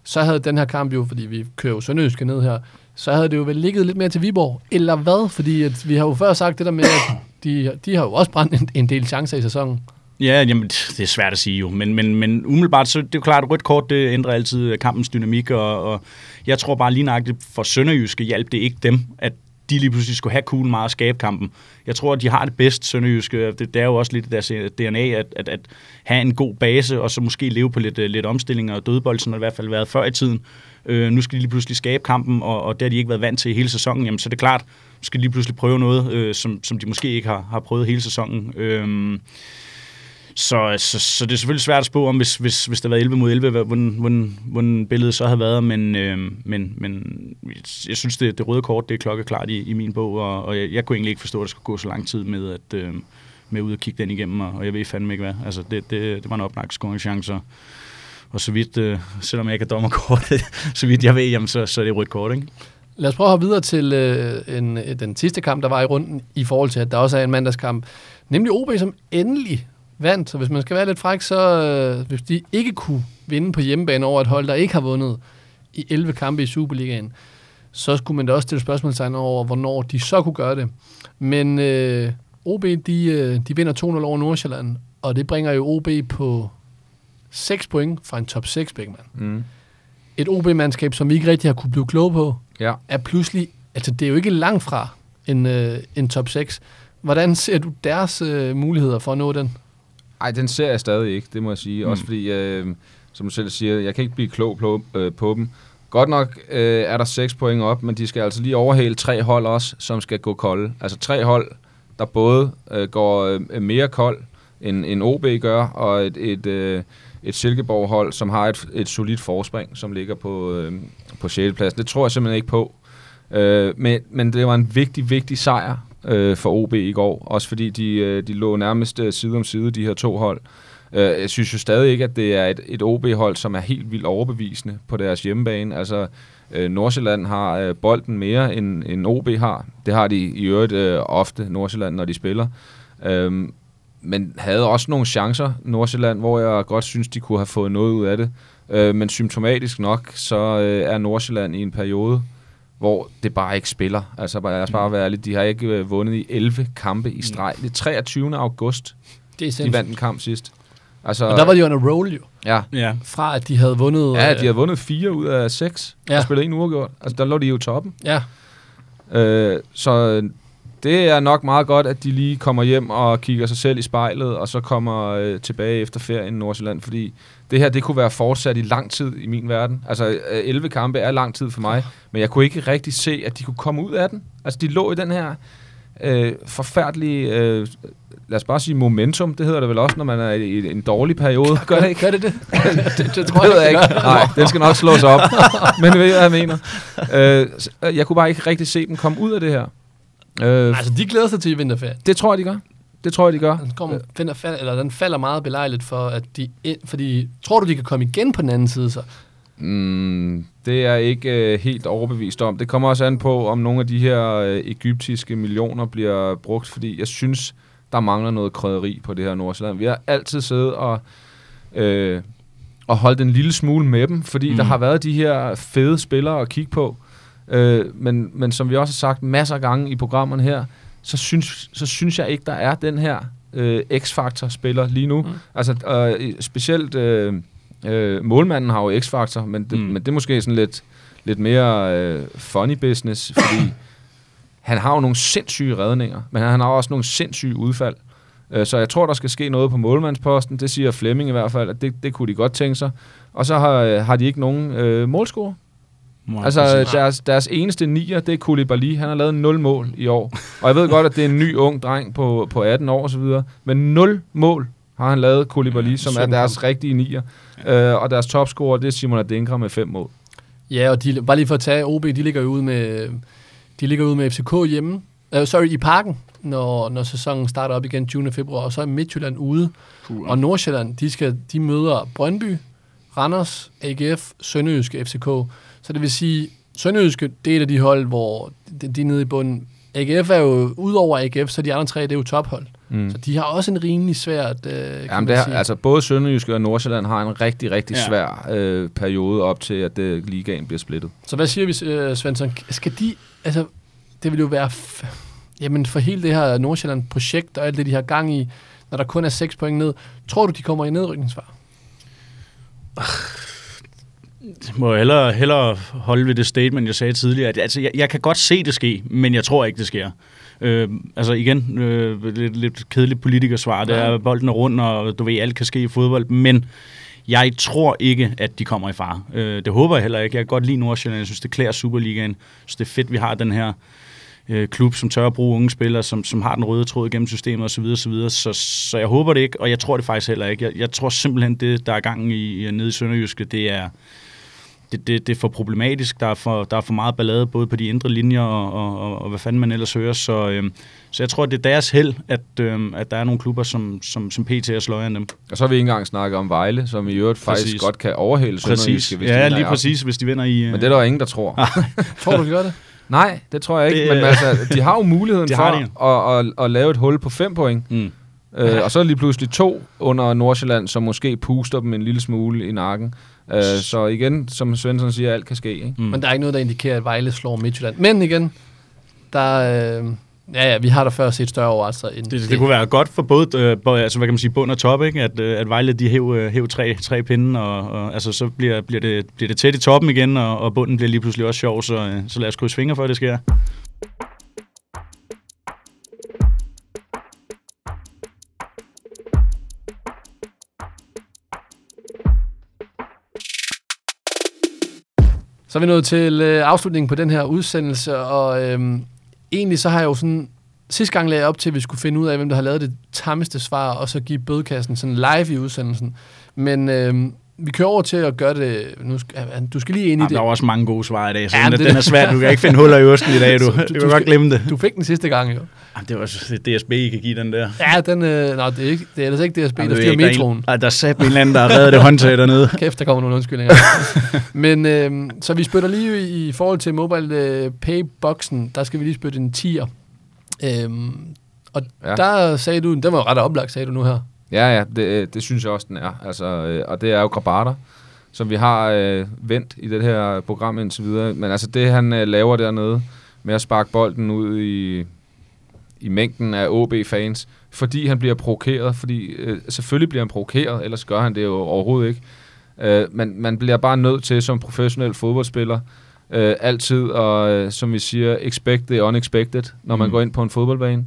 så havde den her kamp jo, fordi vi kører jo Sønderjyske ned her, så havde det jo vel ligget lidt mere til Viborg. Eller hvad? Fordi at vi har jo før sagt det der med, at de, de har jo også brændt en, en del chancer i sæsonen. Ja, jamen, det er svært at sige jo, men, men, men umiddelbart, så det er jo klart, at rødt kort, det ændrer altid kampens dynamik, og, og jeg tror bare lige nøjagtigt for Sønderjyske hjalp det ikke dem, at de lige pludselig skulle have kuglen meget og skabe kampen. Jeg tror, at de har det bedst, Sønderjyske. Det, det er jo også lidt deres øh, DNA, at, at, at have en god base, og så måske leve på lidt, øh, lidt omstillinger og dødbold, som det i hvert fald været før i tiden. Øh, nu skal de lige pludselig skabe kampen, og, og det har de ikke været vant til hele sæsonen. Jamen, så er det klart, skal de lige pludselig prøve noget, øh, som, som de måske ikke har, har prøvet hele sæsonen. Øh, så, så, så det er selvfølgelig svært at spå om, hvis, hvis, hvis der var 11 mod 11, hvordan, hvordan, hvordan billedet så havde været, men, øh, men, men jeg synes, det, det røde kort det er klokkeklart i, i min bog, og, og jeg, jeg kunne egentlig ikke forstå, at der skulle gå så lang tid med at øh, med ud og kigge den igennem, og, og jeg ved fandme ikke hvad. Altså, det, det, det var en oplagt scoringschance, og, og så vidt, øh, selvom jeg ikke er dommerkortet, [laughs] så vidt jeg ved, jamen, så, så er det rødt kort, ikke? Lad os prøve at hoppe videre til øh, en, den sidste kamp, der var i runden, i forhold til, at der også er en mandagskamp. Nemlig OB, som endelig vandt. Så hvis man skal være lidt fræk, så øh, hvis de ikke kunne vinde på hjemmebane over et hold, der ikke har vundet i 11 kampe i Superligaen, så skulle man da også stille spørgsmålstegn over, hvornår de så kunne gøre det. Men øh, OB, de, øh, de vinder 2-0 over Nordsjælland, og det bringer jo OB på 6 point fra en top 6 Bækman. Mm. Et OB-mandskab, som vi ikke rigtig har kunne blive kloge på, Ja. er pludselig, altså det er jo ikke langt fra en, øh, en top 6, Hvordan ser du deres øh, muligheder for at nå den? Ej, den ser jeg stadig ikke, det må jeg sige. Mm. Også fordi, øh, som du selv siger, jeg kan ikke blive klog på, øh, på dem. Godt nok øh, er der 6 point op, men de skal altså lige overhale tre hold også, som skal gå kolde. Altså tre hold, der både øh, går øh, mere kold, end, end OB gør, og et, et, øh, et Silkeborg-hold, som har et, et solidt forspring, som ligger på, øh, på 6. pladsen. Det tror jeg simpelthen ikke på. Øh, men, men det var en vigtig, vigtig sejr øh, for OB i går, også fordi de, øh, de lå nærmest øh, side om side, de her to hold. Øh, jeg synes jo stadig ikke, at det er et, et OB-hold, som er helt vildt overbevisende på deres hjemmebane. Altså, øh, Nordsjælland har øh, bolden mere, end, end OB har. Det har de i øvrigt øh, ofte, Nordsjælland, når de spiller. Øh, men havde også nogle chancer, Nordsjælland, hvor jeg godt synes, de kunne have fået noget ud af det. Øh, men symptomatisk nok, så øh, er Nordsjælland i en periode, hvor det bare ikke spiller. Altså, lad os bare være ærlig, de har ikke øh, vundet i 11 kampe i streg. Det er 23. august, Det er de sindssygt. vandt en kamp sidst. Altså, Og der var de on a roll jo. ja, Ja. Fra at de havde vundet... ja, øh, de har vundet fire ud af seks. Ja. Og spillet en uafgjort. Altså, der lå de jo toppen. Ja, Øh, så det er nok meget godt, at de lige kommer hjem og kigger sig selv i spejlet, og så kommer øh, tilbage efter ferien i Nordsjælland, fordi det her, det kunne være fortsat i lang tid i min verden. Altså, øh, 11 kampe er lang tid for mig, men jeg kunne ikke rigtig se, at de kunne komme ud af den. Altså, de lå i den her øh, forfærdelige, øh, lad os bare sige momentum, det hedder det vel også, når man er i en dårlig periode. Gør det ikke? Gør det det? [laughs] det, det Det ved jeg ikke. Nej, den skal nok slås op. Men ved hvad jeg mener? Øh, øh, jeg kunne bare ikke rigtig se dem komme ud af det her. Øh, Altså, de glæder sig til vinterferie. det tror jeg, de gør. Det tror jeg, de gør. Den, kommer, finder, fald, eller den falder meget belejligt for, at de... Fordi, tror du, de kan komme igen på den anden side så? Mm, det er jeg ikke øh, helt overbevist om. Det kommer også an på, om nogle af de her øh, egyptiske millioner bliver brugt, fordi jeg synes, der mangler noget krydderi på det her Nordsjælland. Vi har altid siddet og, øh, og holdt en lille smule med dem, fordi. Mm. der har været de her fede spillere at kigge på. Øh, men, men som vi også har sagt masser af gange i programmerne her, så synes, så synes jeg ikke, der er den her øh, X-Factor-spiller lige nu. Mm. Altså øh, specielt øh, øh, målmanden har jo X-Factor, men det, mm. Mm. men det er måske sådan lidt, lidt mere øh, funny business, fordi [coughs] han har jo nogle sindssyge redninger, men han har også nogle sindssyge udfald. Øh, Så jeg tror, der skal ske noget på målmandsposten. Det siger Flemming i hvert fald, at det, det kunne de godt tænke sig. Og så har, øh, har de ikke nogen øh, målscorer. Nej, Altså, præcis. deres, deres eneste nier, det er Koulibaly. Han har lavet 0 mål i år. Og jeg ved godt, at det er en ny ung dreng på, på 18 år osv., men 0 mål har han lavet Koulibaly, Ja, som er deres kamp. rigtige nier. Øh, og deres topscorer, det er Simon Adengra med 5 mål. Ja, og de, bare lige for at tage OB, de ligger jo ude med, de ligger ude med FCK hjemme. Uh, sorry, i parken, når, når sæsonen starter op igen 20. februar, og så er Midtjylland ude. Puh. Og Nordsjælland, de, skal, de møder Brøndby, Randers, AGF, Sønderjyske, FCK. Så det vil sige, Sønderjyske, det er et af de hold, hvor de, de er nede i bunden. AGF er jo, udover AGF, så de andre tre, det er jo tophold. Mm. Så de har også en rimelig svært, øh, kan Jamen, det er, altså både Sønderjyske og Nordsjælland har en rigtig, rigtig Ja. svær øh, periode op til, at øh, ligaen bliver splittet. Så hvad siger vi, øh, Svensson? Skal de, altså, det vil jo være, jamen for hele det her Nordsjælland-projekt og alt det, de har gang i, når der kun er 6 point ned, tror du, de kommer i nedrykningsfar? Må hellere, hellere holde ved det statement, jeg sagde tidligere. At, altså, jeg, jeg kan godt se det ske, men jeg tror ikke, det sker. Øh, altså igen, øh, lidt, lidt kedeligt politikersvar. Det er, Ja. bolden er rund, og du ved, alt kan ske i fodbold. Men jeg tror ikke, at de kommer i fare. Øh, det håber jeg heller ikke. Jeg kan godt lide Nordsjælland. Jeg synes, det klæder Superligaen. Jeg synes, det er fedt, vi har den her øh, klub, som tør at bruge unge spillere, som, som har den røde tråd gennem systemet osv. Så, videre, så, så jeg håber det ikke, og jeg tror det faktisk heller ikke. Jeg, jeg tror simpelthen, det, der er gang i, i nede i Sønderjyske, det er, det, det, det er for problematisk. Der er for, der er for meget ballade, både på de indre linjer og, og, og, og hvad fanden man ellers hører. Så, øhm, så jeg tror, det er deres held, at, øhm, at der er nogle klubber, som, som, som PT er sløjere end dem. Og så har vi ikke engang snakket om Vejle, som i øvrigt faktisk Præcis. godt kan overhale. Sønderjyske, hvis de Ja, i lige præcis, hvis de vinder i... øh, Men det er der jo ingen, der tror. [laughs] Tror du, de gør det? Nej, det tror jeg ikke. Det, men øh, altså, de har jo muligheden [laughs] det for har at, at, at lave et hul på 5 point. Mm. Øh, og så er lige pludselig to under Nordsjælland, som måske puster dem en lille smule i nakken. Øh, så igen, som Svensson siger, alt kan ske. Ikke? Mm. Men der er ikke noget, der indikerer, at Vejle slår Midtjylland. Men igen, der, øh, ja, ja, vi har da før set større overraskelser end Det, det kunne være godt for både, øh, både altså, hvad kan man sige, bund og top, ikke? At, øh, at Vejle de hæv, øh, hæv tre, tre pinde, og, og altså, så bliver, bliver, det, bliver det tæt i toppen igen, og, og bunden bliver lige pludselig også sjov, så, øh, så lad os krydse fingre for, at det sker. Så er vi nået til øh, afslutningen på den her udsendelse, og øh, egentlig så har jeg jo sådan... Sidste gang lagde jeg op til, at vi skulle finde ud af, hvem der har lavet det tammeste svar, og så give bødekassen sådan live i udsendelsen. Men øh, vi kører over til at gøre det... Nu skal, du skal lige ind i Jamen, det. der var også mange gode svar i dag, så Ja, den, det- den er svær. Du kan ikke finde huller i osten i dag, du. [laughs] Så Du, du- du kan godt glemme det. Du fik den sidste gang, jo. Jamen, det var så- det DSB, I kan give den der. Ja, den... Øh, nej, det er, ikke, det er ellers ikke DSB, der Jamen, styrer ved jeg ikke, metroen. Der, er en, der er sat en eller anden, der har reddet det håndtag dernede. [laughs] Kæft, der kommer nogle undskyldninger. [laughs] Men øh, så vi spytter lige i, forhold til mobile øh, pay-boksen, der skal vi lige spytte en 10'er. Øhm, og ja. Ja. der sagde du, den var jo ret oplagt, sagde du nu her. Ja, ja, det, det synes jeg også, den er. Altså, øh, og det er jo Grabater, som vi har øh, vendt i det her program indtil videre. Men altså det, han øh, laver dernede med at sparke bolden ud i, i mængden af OB-fans, fordi han bliver provokeret, fordi øh, selvfølgelig bliver han provokeret, ellers gør han det jo overhovedet ikke. Øh, men man bliver bare nødt til som professionel fodboldspiller øh, altid, og øh, som vi siger, expect the unexpected, når man Mm. går ind på en fodboldbane.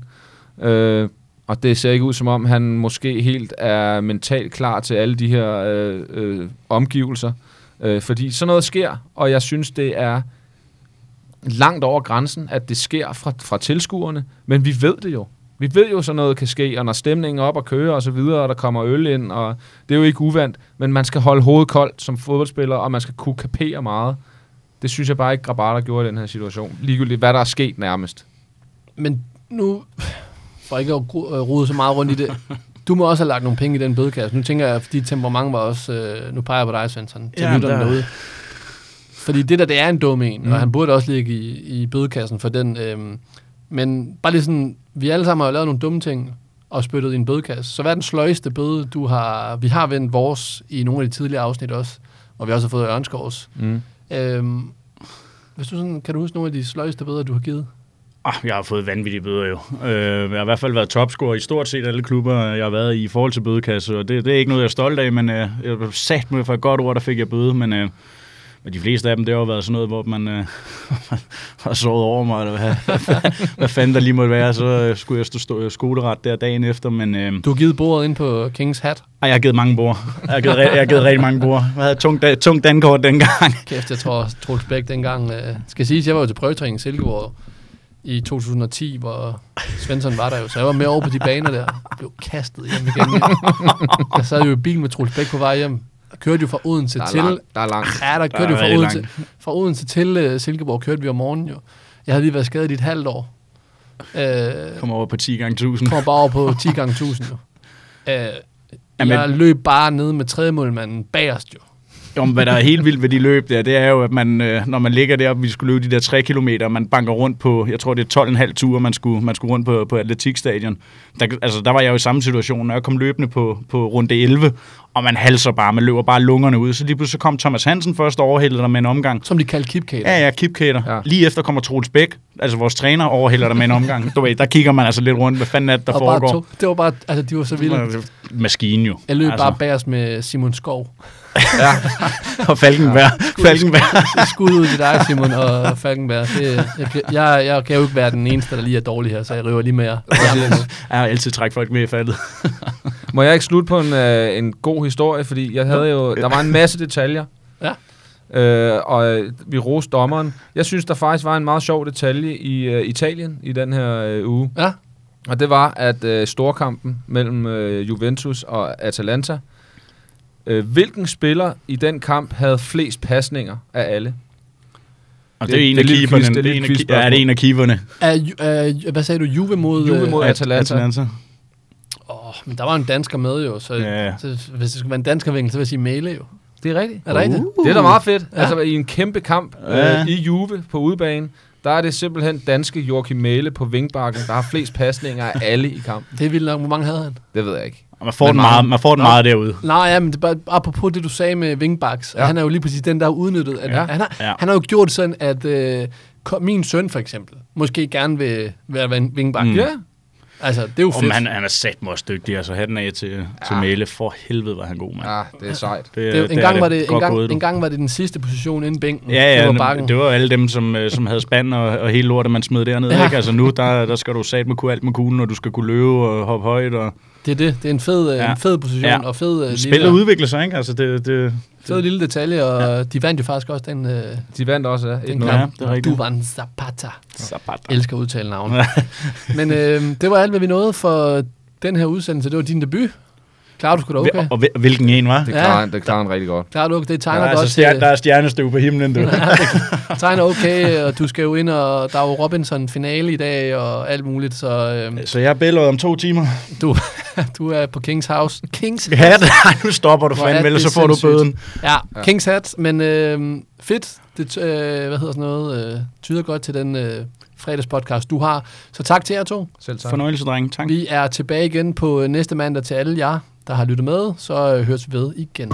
Øh, og det ser ikke ud som om, han måske helt er mentalt klar til alle de her øh, øh, omgivelser. Øh, fordi sådan noget sker, og jeg synes, det er langt over grænsen, at det sker fra, fra tilskuerne. Men vi ved det jo. Vi ved jo, sådan noget kan ske, og når stemningen er op og kører og så videre, og der kommer øl ind, og det er jo ikke uvandt, men man skal holde hovedet koldt som fodboldspiller, og man skal kunne kapere meget. Det synes jeg bare ikke, Grabater gjorde i den her situation. Ligegyldigt, hvad der er sket nærmest. Men nu, for ikke at øh, rode så meget rundt i det, du må også have lagt nogle penge i den bødekasse. Nu tænker jeg, fordi temperament var også, øh, nu peger jeg på dig, Svensson, til Ja, lytterne der- derude. Fordi det der, det er en dum en, mm. Og han burde også ligge i, i bødekassen for den. Øhm, men bare lige sådan, vi alle sammen har jo lavet nogle dumme ting og spyttet i en bødekasse. Så hvad er den sløjeste bøde, du har... Vi har vendt vores i nogle af de tidligere afsnit også, og vi også har fået Ørnskovs. Mm. Øhm, hvis du sådan, kan du huske nogle af de sløjeste bøder, du har givet? Ah, jeg har fået vanvittige bøder jo. Øh, jeg har i hvert fald været topscorer i stort set alle klubber, jeg har været i i forhold til bødekasse, og det, det er ikke noget, jeg er stolt af, men øh, jeg var sat med for et godt ord, der fik jeg bøde, men, øh, men de fleste af dem, det har jo været sådan noget, hvor man øh, [laughs] har sovet over mig, eller [laughs] hvad, hvad fanden der lige måtte være, så øh, skulle jeg stå, stå skoleret der dagen efter, men øh, Du har givet bordet ind på Kings Hat. ej, jeg har givet mange bord. Jeg har givet, jeg har givet rigtig mange bord. Jeg havde tungt, tungt dankort dengang. Kæft, jeg tror, Troels Bæk dengang... Øh, skal sige, jeg var jo til prøvetræning i Silkeborg i 2010, hvor Svensson var der jo, så jeg var med over på de baner der. Jeg blev kastet hjem igen. Jeg sad jo i bil med Troels Bæk på vej hjem. Jeg kørte jo fra Odense Der er til... langt. Der er langt. Ja, der kørte Der jo fra Odense, fra Odense til uh, Silkeborg, kørte vi om morgenen jo. Jeg havde lige været skadet i et halvt år. Øh, Kom over på 10 gange 1000. kommer bare over på 10 gange 1000 jo. Jamen- jeg løb bare ned med tredjemålmanden bagerst jo. Jo, men hvad der er helt vildt ved de løb der, det er jo, at man, øh, når man ligger der, og vi skulle løbe de der 3 km, man banker rundt på, jeg tror det er 12,5 ture, man skulle, man skulle rundt på, på atletikstadion. Der, altså, der var jeg jo i samme situation, når jeg kom løbende på, på runde 11, og man halser bare, man løber bare lungerne ud. Så lige pludselig kom Thomas Hansen først og overhældede dig med en omgang. Som de kaldte kipkater. Ja, ja, kipkater. Ja. Ja. Lige efter kommer Troels Bæk, altså vores træner, overhælder dig med en [laughs] omgang. Du ved, der kigger man altså lidt rundt, hvad fanden er det, der og bare foregår? to, det var bare, altså de var så vilde. Maskine jo. Jeg løb altså. bare bagerst med Simon Skov. [laughs] Ja. og Falkenberg. Falkenberg. Skud ud til dig, Simon og Falkenberg. Det, jeg, kan- jeg, jeg kan jo ikke være den eneste, der lige er dårlig her, så jeg river lige med jer. [laughs] Jeg har altid trækket folk med i faldet. Må jeg ikke slutte på en, øh, en god historie, fordi jeg havde jo, der var en masse detaljer. Ja. Øh, og øh, vi roste dommeren. Jeg synes, der faktisk var en meget sjov detalje i øh, Italien i den her øh, uge. Ja, Og det var, at øh, storkampen mellem øh, Juventus og Atalanta, øh, hvilken spiller i den kamp havde flest pasninger af alle? Og Det- det, er en det af er keeperne. quiz- det er en af, quizspørgsmål. ja, det er en af keeperne. er, er, hvad sagde du? Juve mod... Juve øh, mod åh, Atalanta. Men der var en dansker med jo, så, Ja. så hvis det skulle være en dansker så vil jeg sige Mæle jo. Det er rigtigt. Er det rigtigt? Det er da meget fedt. Ja. Altså i en kæmpe kamp Ja. øh, i Juve på udebane, der er det simpelthen danske Joachim Mæle på vingbakken, der har flest pasninger af alle i kampen. Det er vildt nok. Hvor mange havde han? Det ved jeg ikke. Man får Men den meget, man får den Nå. meget derude. Nej, ja, men det bare, apropos det, du sagde med wingbacks. Ja. Han er jo lige præcis den, der er udnyttet. At, Ja. han, har, Ja. han har jo gjort sådan, at øh, min søn for eksempel, måske gerne vil være en wingback. Mm. Ja, Altså, det er jo Og fedt. han, han er sat mig også dygtig, altså hatten af til, til Ja. Mæle. For helvede var han god, mand. ja det er sejt. Det, det, en, gang var det, en, gang, en gang var det den sidste position inden bænken. Ja, ja, det var det bakken. det var alle dem, som, øh, som havde spand og, og hele lortet, man smed dernede. Ja. Ja. Ikke? Altså nu, der, der skal du sat med kunne alt med kuglen, og du skal kunne løbe og hoppe højt. Og, Det er det. Det er en fed, ja. Ja. en fed position Ja. og fed, øh, Spillet lille, udvikler sig, ikke? Altså, det, det, fed lille detalje, og ja. de vandt jo faktisk også den, øh, De vandt også, ja. den 1-0. Ja, det er rigtigt. Duvan Zapata. Zapata. Elsker at udtale navn. [laughs] Men øh, det var alt, hvad vi nåede for den her udsendelse. Det var din debut. Klarer du sgu da okay? Og, og hvil- hvilken en, var? Det Ja. klarer, han, det klarer han rigtig godt. Klarer du okay? Det tegner er, godt altså stjer- til- der er stjernestøv på himlen, du. [laughs] det tegner okay, og du skal jo ind, og der er jo Robinson-finale i dag, og alt muligt, så øh, Så jeg er om to timer. du, [laughs] du er på Kings House. Kings Ja, [laughs] nej, nu stopper du fandme, ellers så får du sindssygt. bøden. Ja, Ja. Kings Hat, men øh, fedt. Det øh, hvad hedder sådan noget, øh, tyder godt til den øh, fredagspodcast, du har. Så tak til jer to. Selv tak. Fornøjelse, drenge. Tak. Vi er tilbage igen på øh, næste mandag til alle jer, der har lyttet med. Så øh, høres vi ved igen.